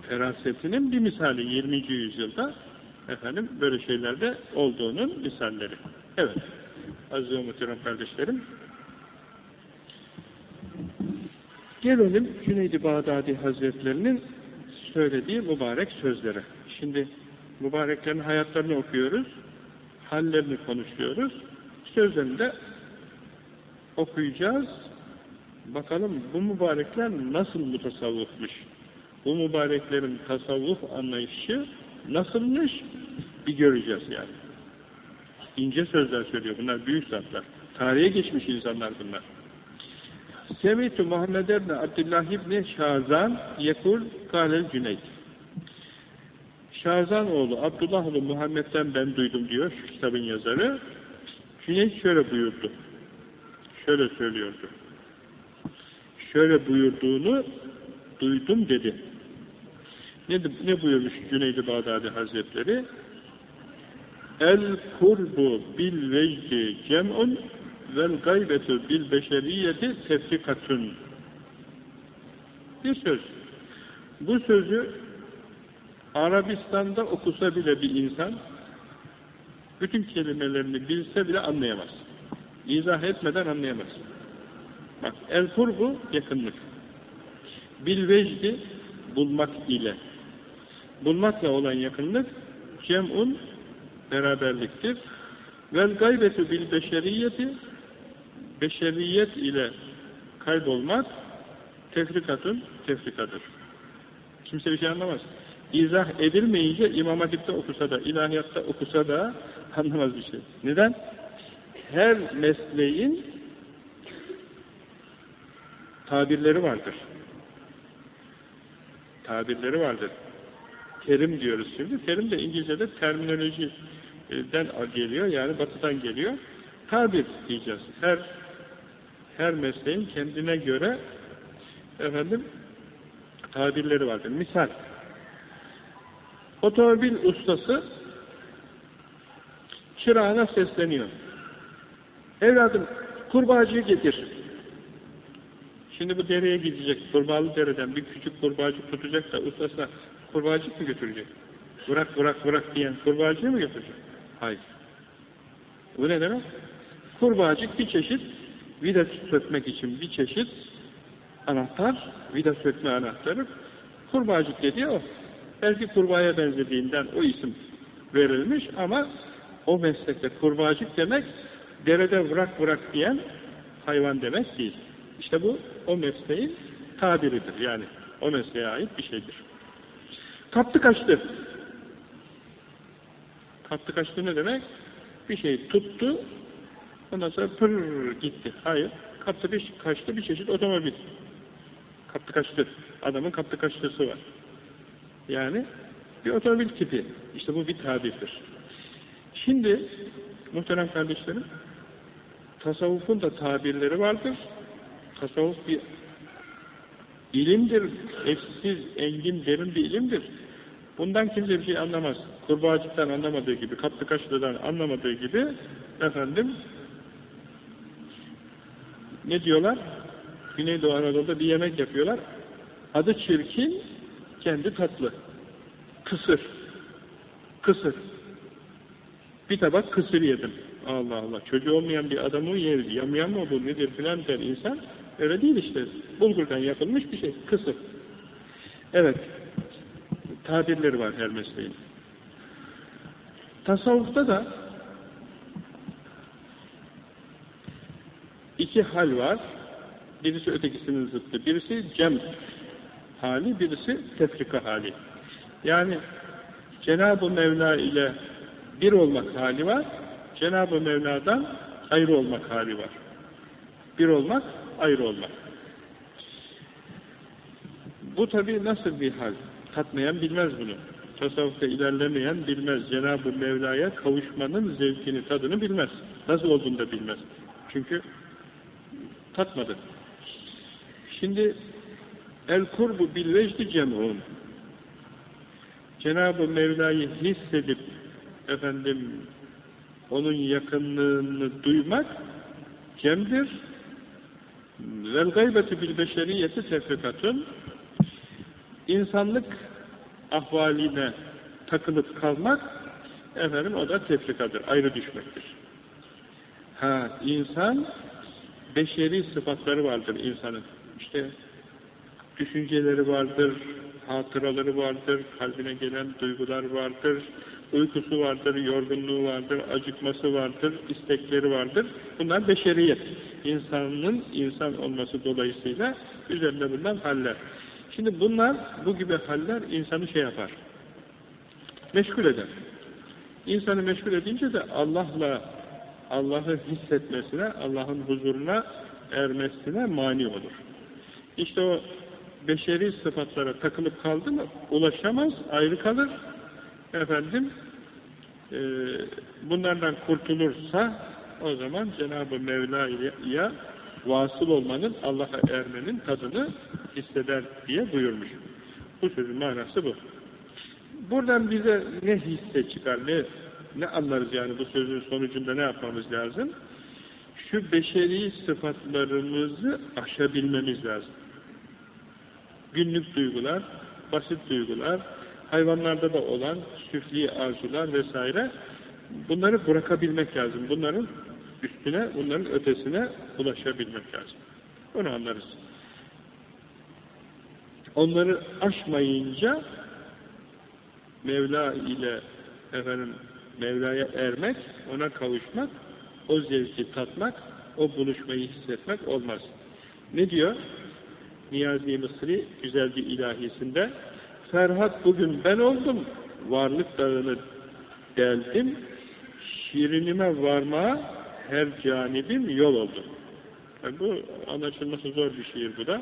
ferasetinin bir misali 20. yüzyılda efendim böyle şeylerde olduğunun misalleri. Evet. Aziz ve muhterem kardeşlerim Gelelim Cüneyd-i Bağdadi Hazretlerinin söylediği mübarek sözlere. Şimdi mübareklerin hayatlarını okuyoruz, hallerini konuşuyoruz, sözlerini de okuyacağız. Bakalım bu mübarekler nasıl mutasavvıfmış? Bu mübareklerin tasavvuf anlayışı nasılmış? Bir göreceğiz yani. İnce sözler söylüyor. Bunlar büyük zatlar. Tarihe geçmiş insanlar bunlar. Semitu Muhammed ibn Abdullah ibn Şazan yekul kâlel Cüneyd. Şazan oğlu Abdullah oğlu Muhammed'den ben duydum diyor şu kitabın yazarı. Cüneyd şöyle buyurdu. Şöyle söylüyordu. Şöyle buyurduğunu duydum dedi. Ne, ne buyurmuş Cüneyd-i Bağdadi Hazretleri? El kurbu bil vecdi cem'un vel gaybetu bil beşeriyeti tefrikatun. Bir söz. Bu sözü Arabistan'da okusa bile bir insan bütün kelimelerini bilse bile anlayamaz. İzah etmeden anlayamaz. Bak el kurbu yakınlık. Bil vecdi bulmak ile. Bulmakla olan yakınlık cem'un beraberliktir. Vel gaybetu bil beşeriyeti beşeriyet ile kaybolmak tefrikatın tefrikadır. Kimse bir şey anlamaz. İzah edilmeyince İmam Hatip'te okusa da, ilahiyatta okusa da anlamaz bir şey. Neden? Her mesleğin tabirleri vardır. Tabirleri vardır. Terim diyoruz şimdi. Terim de İngilizce'de terminolojiden geliyor. Yani batıdan geliyor. Tabir diyeceğiz. Her her mesleğin kendine göre efendim tabirleri vardır. Misal otomobil ustası çırağına sesleniyor. Evladım kurbağacıyı getir. Şimdi bu dereye gidecek. Kurbağalı dereden bir küçük kurbağacık tutacak da ustasına kurbağacık mı götürecek? Bırak bırak bırak diyen kurbağacıyı mı götürecek? Hayır. Bu ne demek? Kurbağacık bir çeşit vida sökmek için bir çeşit anahtar, vida sökme anahtarı. Kurbağacık dediği o. Belki kurbağaya benzediğinden o isim verilmiş ama o meslekte kurbağacık demek derede bırak bırak diyen hayvan demek değil. İşte bu o mesleğin tabiridir. Yani o mesleğe ait bir şeydir. Kaptı kaçtı. Kaptı kaçtı ne demek? Bir şey tuttu, ondan sonra pır gitti. Hayır. Kaptı bir, kaçtı bir çeşit otomobil. Kaptı kaçtı. Adamın kaptı kaçtısı var. Yani bir otomobil tipi. İşte bu bir tabirdir. Şimdi muhterem kardeşlerim tasavvufun da tabirleri vardır. Tasavvuf bir ilimdir. Eşsiz, engin, derin bir ilimdir. Bundan kimse bir şey anlamaz. Kurbağacıktan anlamadığı gibi, kaptı kaçlıdan anlamadığı gibi efendim ne diyorlar? Güneydoğu Anadolu'da bir yemek yapıyorlar. Adı çirkin, kendi tatlı. Kısır. Kısır. Bir tabak kısır yedim. Allah Allah. Çocuğu olmayan bir adamı yer. Yamyan mı bu nedir filan der insan. Öyle değil işte. Bulgurdan yapılmış bir şey. Kısır. Evet. Tabirleri var her mesleğin. Tasavvufta da iki hal var. Birisi ötekisinin zıttı. Birisi cem hali, birisi tefrika hali. Yani Cenab-ı Mevla ile bir olmak hali var, Cenab-ı Mevla'dan ayrı olmak hali var. Bir olmak, ayrı olmak. Bu tabi nasıl bir hal? Tatmayan bilmez bunu. Tasavvufta ilerlemeyen bilmez. Cenab-ı Mevla'ya kavuşmanın zevkini, tadını bilmez. Nasıl olduğunu da bilmez. Çünkü tatmadı. Şimdi el kurbu bil cem'un. Cenab-ı Mevla'yı hissedip efendim onun yakınlığını duymak cemdir. Vel gaybeti bil beşeriyeti tefrikatun. İnsanlık ahvaline takılıp kalmak efendim o da tefrikadır, ayrı düşmektir. Ha insan beşeri sıfatları vardır insanın. İşte düşünceleri vardır, hatıraları vardır, kalbine gelen duygular vardır, uykusu vardır, yorgunluğu vardır, acıkması vardır, istekleri vardır. Bunlar beşeriyet. İnsanın insan olması dolayısıyla üzerinde bulunan haller. Şimdi bunlar, bu gibi haller insanı şey yapar, meşgul eder. İnsanı meşgul edince de Allah'la Allah'ı hissetmesine, Allah'ın huzuruna ermesine mani olur. İşte o beşeri sıfatlara takılıp kaldı mı ulaşamaz, ayrı kalır. Efendim e, bunlardan kurtulursa o zaman Cenab-ı Mevla'ya vasıl olmanın, Allah'a ermenin tadını hisseder diye buyurmuş. Bu sözün manası bu. Buradan bize ne hisse çıkar, ne, ne anlarız yani bu sözün sonucunda ne yapmamız lazım? Şu beşeri sıfatlarımızı aşabilmemiz lazım. Günlük duygular, basit duygular, hayvanlarda da olan süfli arzular vesaire bunları bırakabilmek lazım. Bunların üstüne, bunların ötesine ulaşabilmek lazım. Bunu anlarız. Onları aşmayınca Mevla ile efendim Mevla'ya ermek, ona kavuşmak, o zevki tatmak, o buluşmayı hissetmek olmaz. Ne diyor? Niyazi Mısri güzel bir ilahisinde Ferhat bugün ben oldum, varlık dağını deldim, şirinime varmaya her canibim yol oldu. Yani bu anlaşılması zor bir şiir bu da.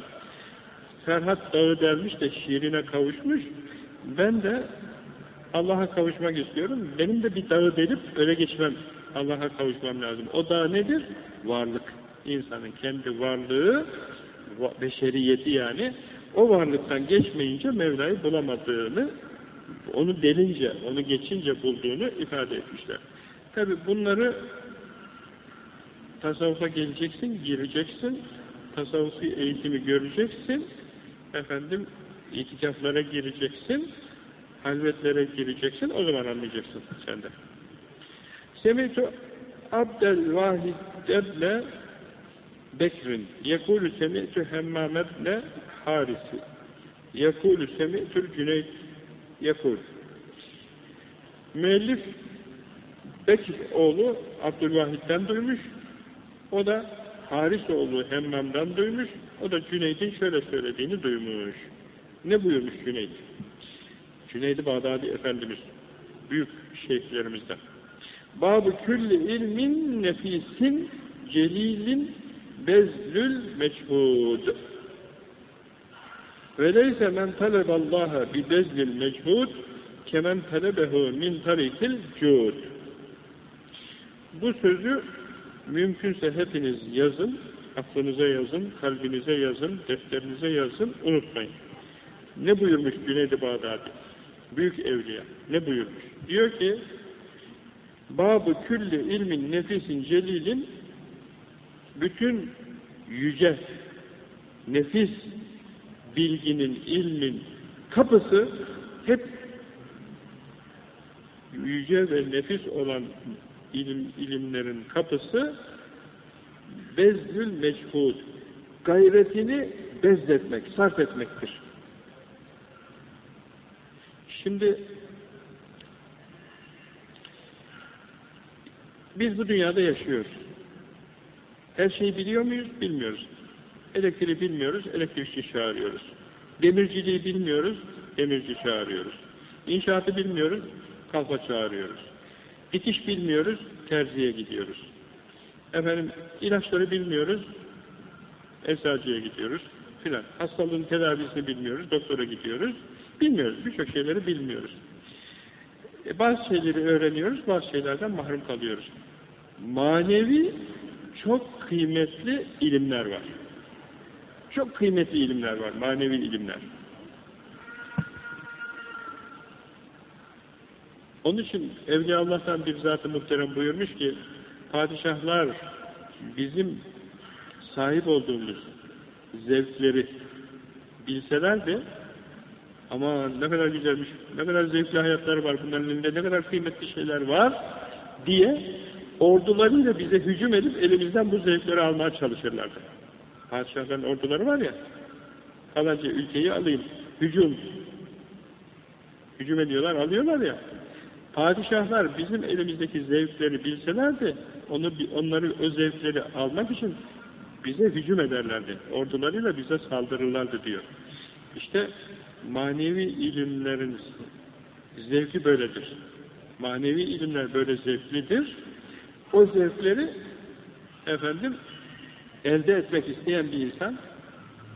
Ferhat dağı delmiş de şiirine kavuşmuş. Ben de Allah'a kavuşmak istiyorum. Benim de bir dağı delip öyle geçmem. Allah'a kavuşmam lazım. O dağ nedir? Varlık. İnsanın kendi varlığı, beşeriyeti yani, o varlıktan geçmeyince Mevla'yı bulamadığını, onu delince, onu geçince bulduğunu ifade etmişler. Tabi bunları tasavvufa geleceksin, gireceksin, tasavvufi eğitimi göreceksin, efendim itikaflara gireceksin, halvetlere gireceksin, o zaman anlayacaksın sen de. Semitu Abdel Vahid Eble Bekrin Yekulü semi'tü hemmametle harisi Yekulü semi'tül cüneyt Yekul Müellif Bekir oğlu Abdülvahid'den duymuş o da Haris oğlu Hemmam'dan duymuş o da Cüneyd'in şöyle söylediğini duymuş ne buyurmuş Cüneyd Cüneyd-i Bağdadi Efendimiz büyük şeyhlerimizden Babu külli ilmin nefisin celilin bezlül meçhud. Ve leyse men taleballaha bi bezlil meçhud kemen talebehu min tarikil cud. Bu sözü mümkünse hepiniz yazın, aklınıza yazın, kalbinize yazın, defterinize yazın, unutmayın. Ne buyurmuş Cüneyd-i Bağdadi? Büyük evliya. Ne buyurmuş? Diyor ki, Babu külli ilmin nefisin celilin bütün yüce, nefis bilginin, ilmin kapısı hep yüce ve nefis olan ilim, ilimlerin kapısı bezdül meçhud gayretini bezletmek, sarf etmektir. Şimdi biz bu dünyada yaşıyoruz. Her şeyi biliyor muyuz? Bilmiyoruz. Elektriği bilmiyoruz, elektrikçi çağırıyoruz. Demirciliği bilmiyoruz, demirci çağırıyoruz. İnşaatı bilmiyoruz, kalfa çağırıyoruz. Dikiş bilmiyoruz, terziye gidiyoruz. Efendim, ilaçları bilmiyoruz, eczacıya gidiyoruz filan. Hastalığın tedavisini bilmiyoruz, doktora gidiyoruz. Bilmiyoruz, birçok şeyleri bilmiyoruz. E, bazı şeyleri öğreniyoruz, bazı şeylerden mahrum kalıyoruz. Manevi çok kıymetli ilimler var. Çok kıymetli ilimler var, manevi ilimler. Onun için Evliya Allah'tan bir zat-ı muhterem buyurmuş ki, padişahlar bizim sahip olduğumuz zevkleri bilselerdi, ama ne kadar güzelmiş, ne kadar zevkli hayatları var, bunların elinde ne kadar kıymetli şeyler var diye ordularıyla bize hücum edip elimizden bu zevkleri almaya çalışırlardı. Padişahların orduları var ya, falanca ülkeyi alayım, hücum. Hücum ediyorlar, alıyorlar ya. Padişahlar bizim elimizdeki zevkleri bilselerdi, onu, onları o zevkleri almak için bize hücum ederlerdi. Ordularıyla bize saldırırlardı diyor. İşte manevi ilimlerin zevki böyledir. Manevi ilimler böyle zevklidir. O zevkleri efendim elde etmek isteyen bir insan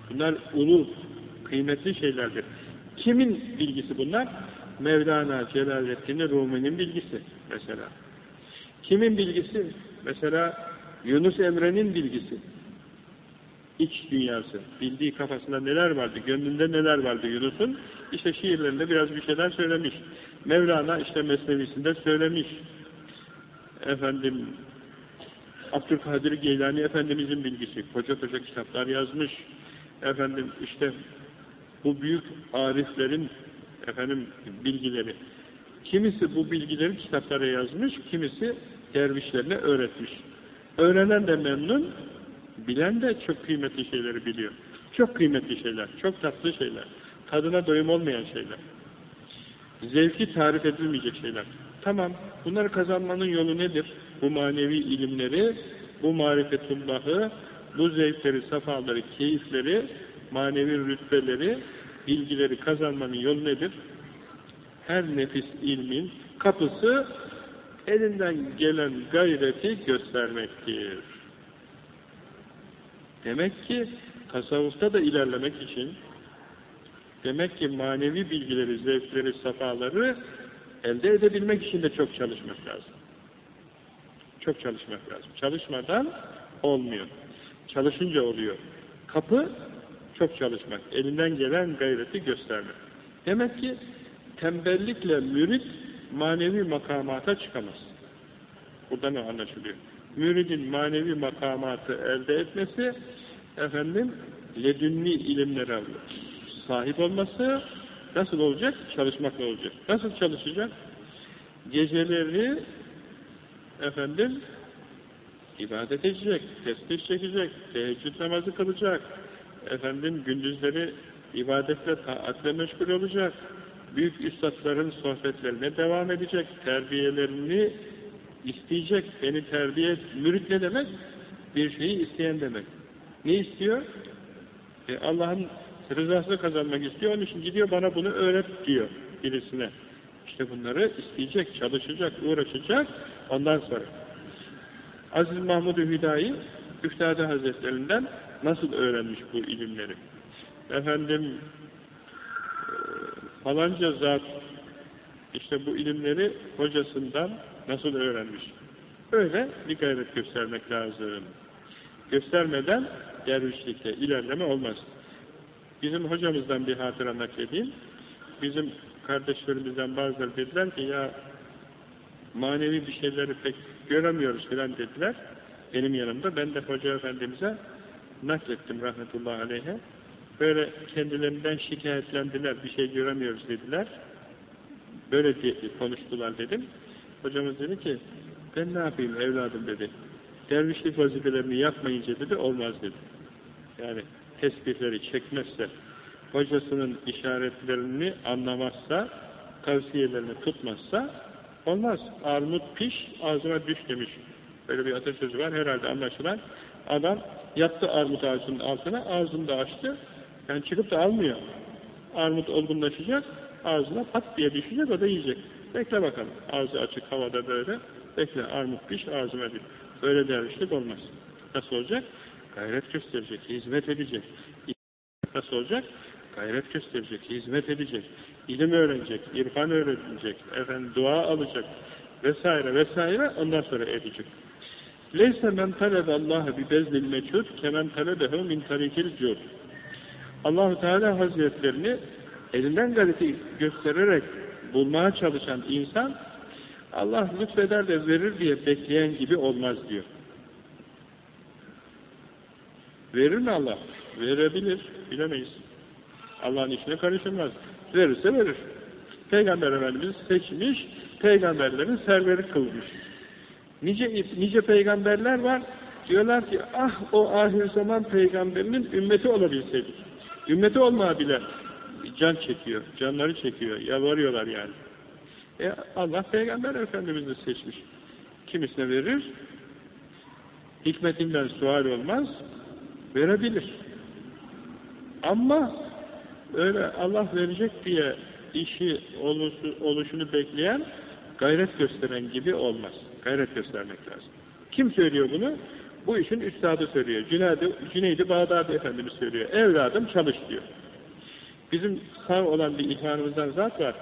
bunlar ulu, kıymetli şeylerdir. Kimin bilgisi bunlar? Mevlana Celaleddin Rumi'nin bilgisi mesela. Kimin bilgisi? Mesela Yunus Emre'nin bilgisi. İç dünyası. Bildiği kafasında neler vardı, gönlünde neler vardı Yunus'un. İşte şiirlerinde biraz bir şeyler söylemiş. Mevlana işte Mesnevisinde söylemiş efendim Abdülkadir Geylani Efendimizin bilgisi, koca koca kitaplar yazmış. Efendim işte bu büyük ariflerin efendim bilgileri. Kimisi bu bilgileri kitaplara yazmış, kimisi dervişlerine öğretmiş. Öğrenen de memnun, bilen de çok kıymetli şeyleri biliyor. Çok kıymetli şeyler, çok tatlı şeyler. Tadına doyum olmayan şeyler. Zevki tarif edilmeyecek şeyler. Tamam, bunları kazanmanın yolu nedir? Bu manevi ilimleri, bu marifetullahı, bu zevkleri, safaları, keyifleri, manevi rütbeleri, bilgileri kazanmanın yolu nedir? Her nefis ilmin kapısı elinden gelen gayreti göstermektir. Demek ki tasavvufta da ilerlemek için demek ki manevi bilgileri, zevkleri, safaları elde edebilmek için de çok çalışmak lazım. Çok çalışmak lazım. Çalışmadan olmuyor. Çalışınca oluyor. Kapı çok çalışmak. Elinden gelen gayreti göstermek. Demek ki tembellikle mürit manevi makamata çıkamaz. Burada ne anlaşılıyor? Müridin manevi makamatı elde etmesi efendim ledünni ilimlere sahip olması nasıl olacak? Çalışmakla olacak. Nasıl çalışacak? Geceleri efendim ibadet edecek, tesbih çekecek, teheccüd namazı kılacak, efendim gündüzleri ibadetle, taatle meşgul olacak, büyük üstadların sohbetlerine devam edecek, terbiyelerini isteyecek, beni terbiye et. Mürit ne demek? Bir şeyi isteyen demek. Ne istiyor? E Allah'ın rızasını kazanmak istiyor, onun için gidiyor bana bunu öğret diyor birisine. İşte bunları isteyecek, çalışacak, uğraşacak, ondan sonra. Aziz Mahmud-u Hüdayi, Üftade Hazretlerinden nasıl öğrenmiş bu ilimleri? Efendim, e, falanca zat işte bu ilimleri hocasından nasıl öğrenmiş? Öyle bir gayret göstermek lazım. Göstermeden dervişlikte ilerleme olmaz. Bizim hocamızdan bir hatıra nakledeyim. Bizim kardeşlerimizden bazıları dediler ki ya manevi bir şeyleri pek göremiyoruz filan dediler. Benim yanımda. Ben de hoca efendimize naklettim rahmetullahi aleyhe. Böyle kendilerinden şikayetlendiler. Bir şey göremiyoruz dediler. Böyle konuştular dedim. Hocamız dedi ki ben ne yapayım evladım dedi. Dervişlik vazifelerini yapmayınca dedi olmaz dedi. Yani tesbihleri çekmezse, hocasının işaretlerini anlamazsa, tavsiyelerini tutmazsa olmaz. Armut piş, ağzına düş demiş. Böyle bir atasözü var herhalde anlaşılan. Adam yattı armut ağacının altına, ağzını da açtı. Yani çıkıp da almıyor. Armut olgunlaşacak, ağzına pat diye düşecek, o da yiyecek. Bekle bakalım. Ağzı açık havada böyle. Bekle, armut piş, ağzıma düş. Böyle dervişlik olmaz. Nasıl olacak? Gayret gösterecek, hizmet edecek. Nasıl olacak? Gayret gösterecek, hizmet edecek. ilim öğrenecek, irfan öğrenecek, efendim dua alacak vesaire vesaire ondan sonra edecek. Leyse men taleballaha bi bezlil meçhud kemen talebehu min tarikil cud. Allahu Teala Hazretlerini elinden gayreti göstererek bulmaya çalışan insan Allah lütfeder de verir diye bekleyen gibi olmaz diyor. Verir mi Allah? Verebilir. Bilemeyiz. Allah'ın işine karışılmaz. Verirse verir. Peygamber Efendimiz seçmiş, peygamberlerin serveri kılmış. Nice, nice peygamberler var, diyorlar ki ah o ahir zaman peygamberinin ümmeti olabilseydik. Ümmeti olmaya bile can çekiyor, canları çekiyor, yalvarıyorlar yani. E Allah peygamber efendimizi seçmiş. Kimisine verir, hikmetinden sual olmaz, verebilir. Ama öyle Allah verecek diye işi oluşu, oluşunu bekleyen gayret gösteren gibi olmaz. Gayret göstermek lazım. Kim söylüyor bunu? Bu işin üstadı söylüyor. Cüneyd-i Cüneyd Bağdadi Efendimiz söylüyor. Evladım çalış diyor. Bizim sağ olan bir ihvanımızdan zat var.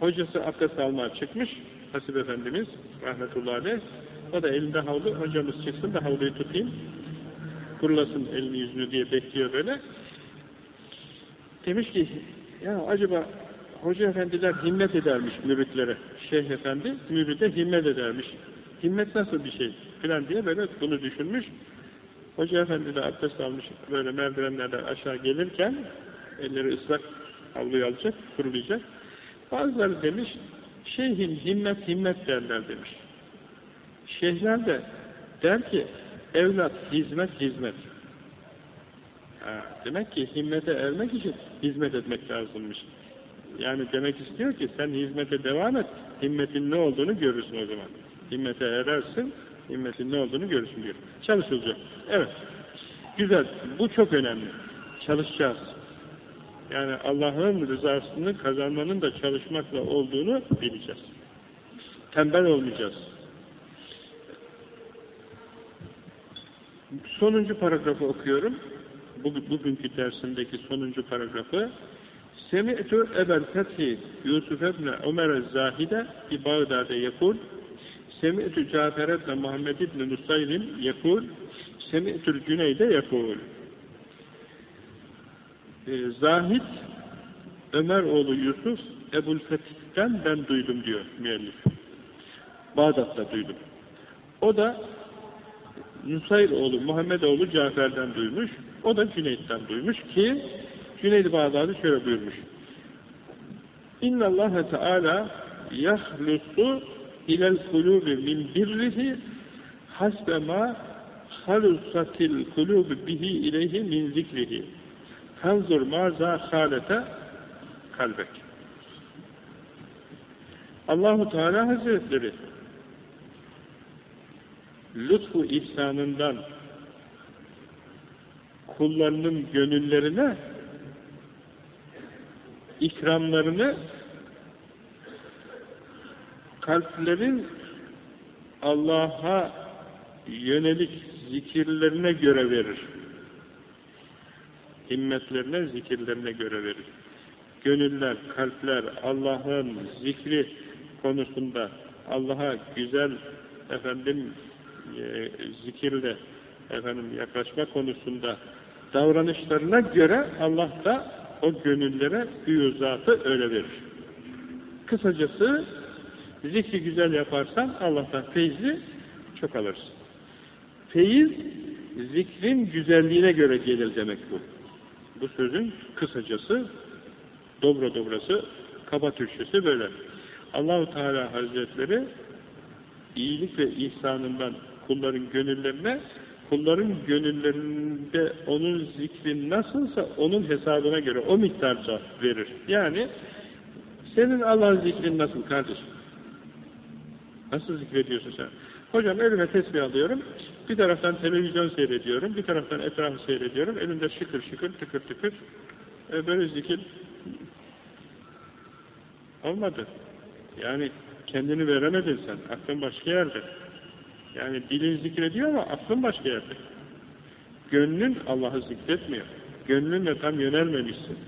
Hocası abdest almaya çıkmış. Hasip Efendimiz rahmetullahi aleyh. O da elinde havlu. Hocamız çıksın da havluyu tutayım. Kurulasın elini yüzünü diye bekliyor böyle. Demiş ki ya acaba hoca efendiler himmet edermiş müritlere. Şeyh efendi müride himmet edermiş. Himmet nasıl bir şey filan diye böyle bunu düşünmüş. Hoca efendi de abdest almış böyle merdivenlerden aşağı gelirken elleri ıslak havluyu alacak, kurulayacak. Bazıları demiş şeyhin himmet himmet derler demiş. Şeyhler de der ki evlat hizmet hizmet. Ha, demek ki himmete ermek için hizmet etmek lazımmış. Yani demek istiyor ki sen hizmete devam et, himmetin ne olduğunu görürsün o zaman. Himmete erersin, himmetin ne olduğunu görürsün diyor. Çalışılacak. Evet. Güzel. Bu çok önemli. Çalışacağız. Yani Allah'ın rızasını kazanmanın da çalışmakla olduğunu bileceğiz. Tembel olmayacağız. Sonuncu paragrafı okuyorum. Bu, bugünkü dersimdeki sonuncu paragrafı. Semi'tu ebel fethi Yusuf ebne Ömer zahide bi Bağdat'e yekul Semi'tu Cafer ebne Muhammed ibn Nusayrin yekul Semi'tül Cüneyde yekul e, Zahid Ömer oğlu Yusuf Ebul Fetih'ten ben duydum diyor müellif. Bağdat'ta duydum. O da Nusayr oğlu Muhammed oğlu Cafer'den duymuş. O da Cüneyt'ten duymuş ki Cüneyd-i Bağdadi şöyle buyurmuş. İnna Allah Teala yahlusu ilel kulubi min birrihi hasbe ma halusatil kulubi bihi ileyhi min zikrihi. Tanzur maza halete kalbek. Allahu Teala Hazretleri lütfu ihsanından kullarının gönüllerine ikramlarını kalplerin Allah'a yönelik zikirlerine göre verir. Himmetlerine, zikirlerine göre verir. Gönüller, kalpler Allah'ın zikri konusunda Allah'a güzel efendim e, zikirle efendim yaklaşma konusunda davranışlarına göre Allah da o gönüllere füyüzatı öyle verir. Kısacası zikri güzel yaparsan Allah'tan feyzi çok alırsın. Feyiz zikrin güzelliğine göre gelir demek bu. Bu sözün kısacası, dobra dobrası, kaba Türkçesi böyle. Allahu Teala Hazretleri iyilik ve ihsanından kulların gönüllerine kulların gönüllerinde onun zikri nasılsa onun hesabına göre o miktarca verir. Yani senin Allah'ın zikrin nasıl kardeşim? Nasıl zikrediyorsun sen? Hocam elime tesbih alıyorum, bir taraftan televizyon seyrediyorum, bir taraftan etrafı seyrediyorum, elimde şıkır şıkır, tıkır tıkır, e böyle zikir olmadı. Yani kendini veremedin sen, aklın başka yerde. Yani dilin zikrediyor ama aklın başka yerde. Gönlün Allah'ı zikretmiyor. Gönlünle tam yönelmemişsin.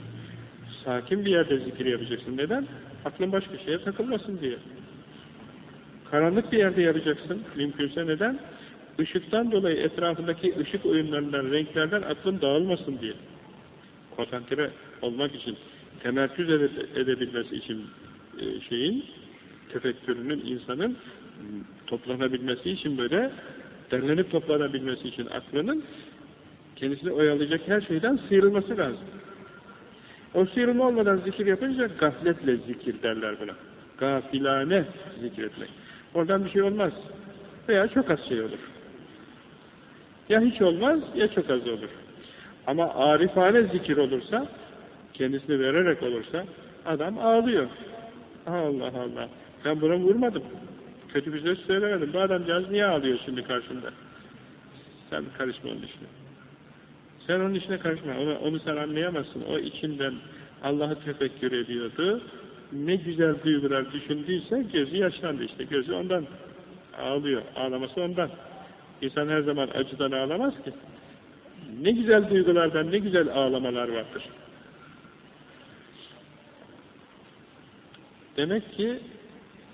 Sakin bir yerde zikir yapacaksın. Neden? Aklın başka şeye takılmasın diye. Karanlık bir yerde yapacaksın. Mümkünse neden? Işıktan dolayı etrafındaki ışık oyunlarından, renklerden aklın dağılmasın diye. Konsantre olmak için, temerküz edebilmesi için e, şeyin, tefekkürünün, insanın toplanabilmesi için böyle derlenip toplanabilmesi için aklının kendisini oyalayacak her şeyden sıyrılması lazım. O sıyrılma olmadan zikir yapınca gafletle zikir derler buna. Gafilane zikretmek. Oradan bir şey olmaz. Veya çok az şey olur. Ya hiç olmaz ya çok az olur. Ama arifane zikir olursa, kendisini vererek olursa adam ağlıyor. Allah Allah. Ben buna vurmadım. Kötü bir söz söylemedim. Bu adamcağız niye ağlıyor şimdi karşımda? Sen karışma onun işine. Sen onun işine karışma. Onu, onu sen anlayamazsın. O içinden Allah'ı tefekkür ediyordu. Ne güzel duygular düşündüyse gözü yaşlandı işte. Gözü ondan ağlıyor. Ağlaması ondan. İnsan her zaman acıdan ağlamaz ki. Ne güzel duygulardan ne güzel ağlamalar vardır. Demek ki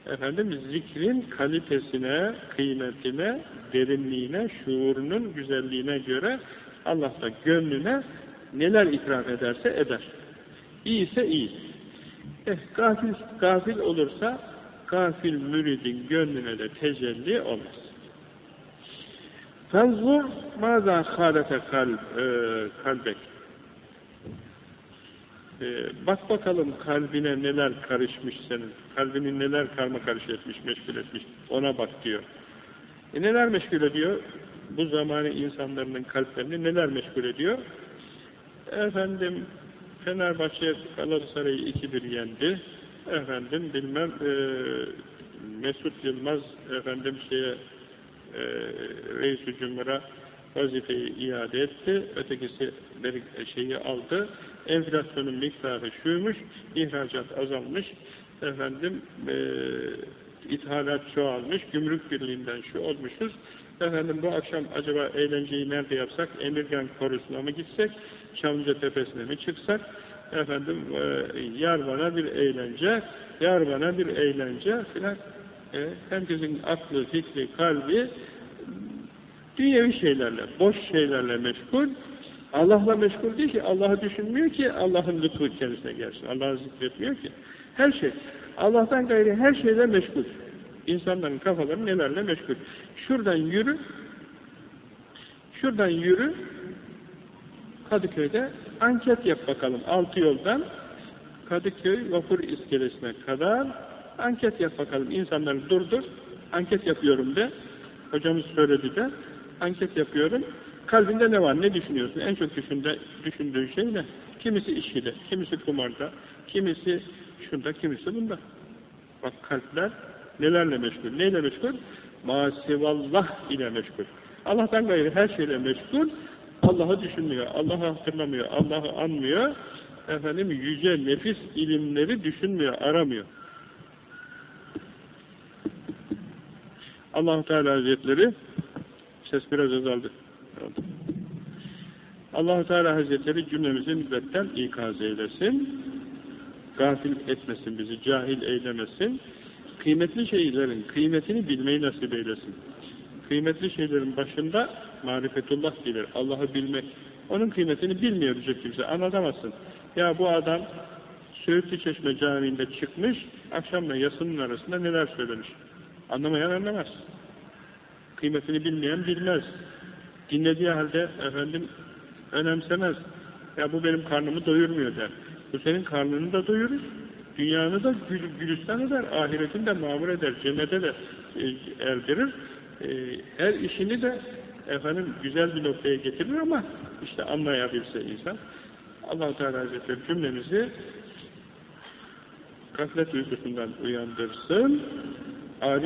efendim zikrin kalitesine, kıymetine, derinliğine, şuurunun güzelliğine göre Allah da gönlüne neler ikram ederse eder. İyiyse iyi. Eh, gafil, gafil olursa gafil müridin gönlüne de tecelli olmaz. Fenzur maza halete e, kalbek. E, bak bakalım kalbine neler karışmış senin. Kalbini neler karma karış etmiş, meşgul etmiş. Ona bak diyor. E neler meşgul ediyor? Bu zamanı insanların kalplerini neler meşgul ediyor? Efendim, Fenerbahçe Galatasaray'ı 2-1 yendi. Efendim bilmem e, Mesut Yılmaz efendim şeye e, Reis-i Cumhur'a vazifeyi iade etti. Ötekisi şeyi aldı. Enflasyonun miktarı şuymuş, ihracat azalmış, efendim e, ithalat çoğalmış, gümrük birliğinden şu olmuşuz. Efendim bu akşam acaba eğlenceyi nerede yapsak? Emirgan korusuna mı gitsek? Çamlıca tepesine mi çıksak? Efendim e, yar bana bir eğlence, yar bana bir eğlence filan. E, herkesin aklı, fikri, kalbi dünyevi şeylerle, boş şeylerle meşgul. Allah'la meşgul değil ki, Allah'ı düşünmüyor ki Allah'ın lütfu kendisine gelsin. Allah'ı zikretmiyor ki. Her şey. Allah'tan gayri her şeyle meşgul. İnsanların kafaları nelerle meşgul. Şuradan yürü, şuradan yürü, Kadıköy'de anket yap bakalım. Altı yoldan Kadıköy vapur iskelesine kadar anket yap bakalım. İnsanları durdur, anket yapıyorum de. Hocamız söyledi de, anket yapıyorum. Kalbinde ne var, ne düşünüyorsun? En çok düşündüğü, düşündüğün şey ne? Kimisi içkide, kimisi kumarda, kimisi şunda, kimisi bunda. Bak kalpler nelerle meşgul? Neyle meşgul? Masivallah ile meşgul. Allah'tan gayrı her şeyle meşgul. Allah'ı düşünmüyor, Allah'ı hatırlamıyor, Allah'ı anmıyor. Efendim yüce nefis ilimleri düşünmüyor, aramıyor. allah Teala Hazretleri ses biraz azaldı. allah Teala Hazretleri cümlemizi milletten ikaz eylesin. Gafil etmesin bizi, cahil eylemesin. Kıymetli şeylerin kıymetini bilmeyi nasip eylesin. Kıymetli şeylerin başında marifetullah gelir. Allah'ı bilmek. Onun kıymetini bilmiyor diyecek kimse. Anlatamazsın. Ya bu adam Söğütlü Çeşme Camii'nde çıkmış, akşamla yasının arasında neler söylemiş. Anlamayan anlamaz. Kıymetini bilmeyen bilmez. Dinlediği halde efendim önemsemez. Ya bu benim karnımı doyurmuyor der. Bu senin karnını da doyurur. Dünyanı da gül, gülistan eder, ahiretini de mamur eder, cennete de e, erdirir. E, her işini de efendim güzel bir noktaya getirir ama işte anlayabilse insan. allah Teala Hazretleri cümlemizi gaflet uykusundan uyandırsın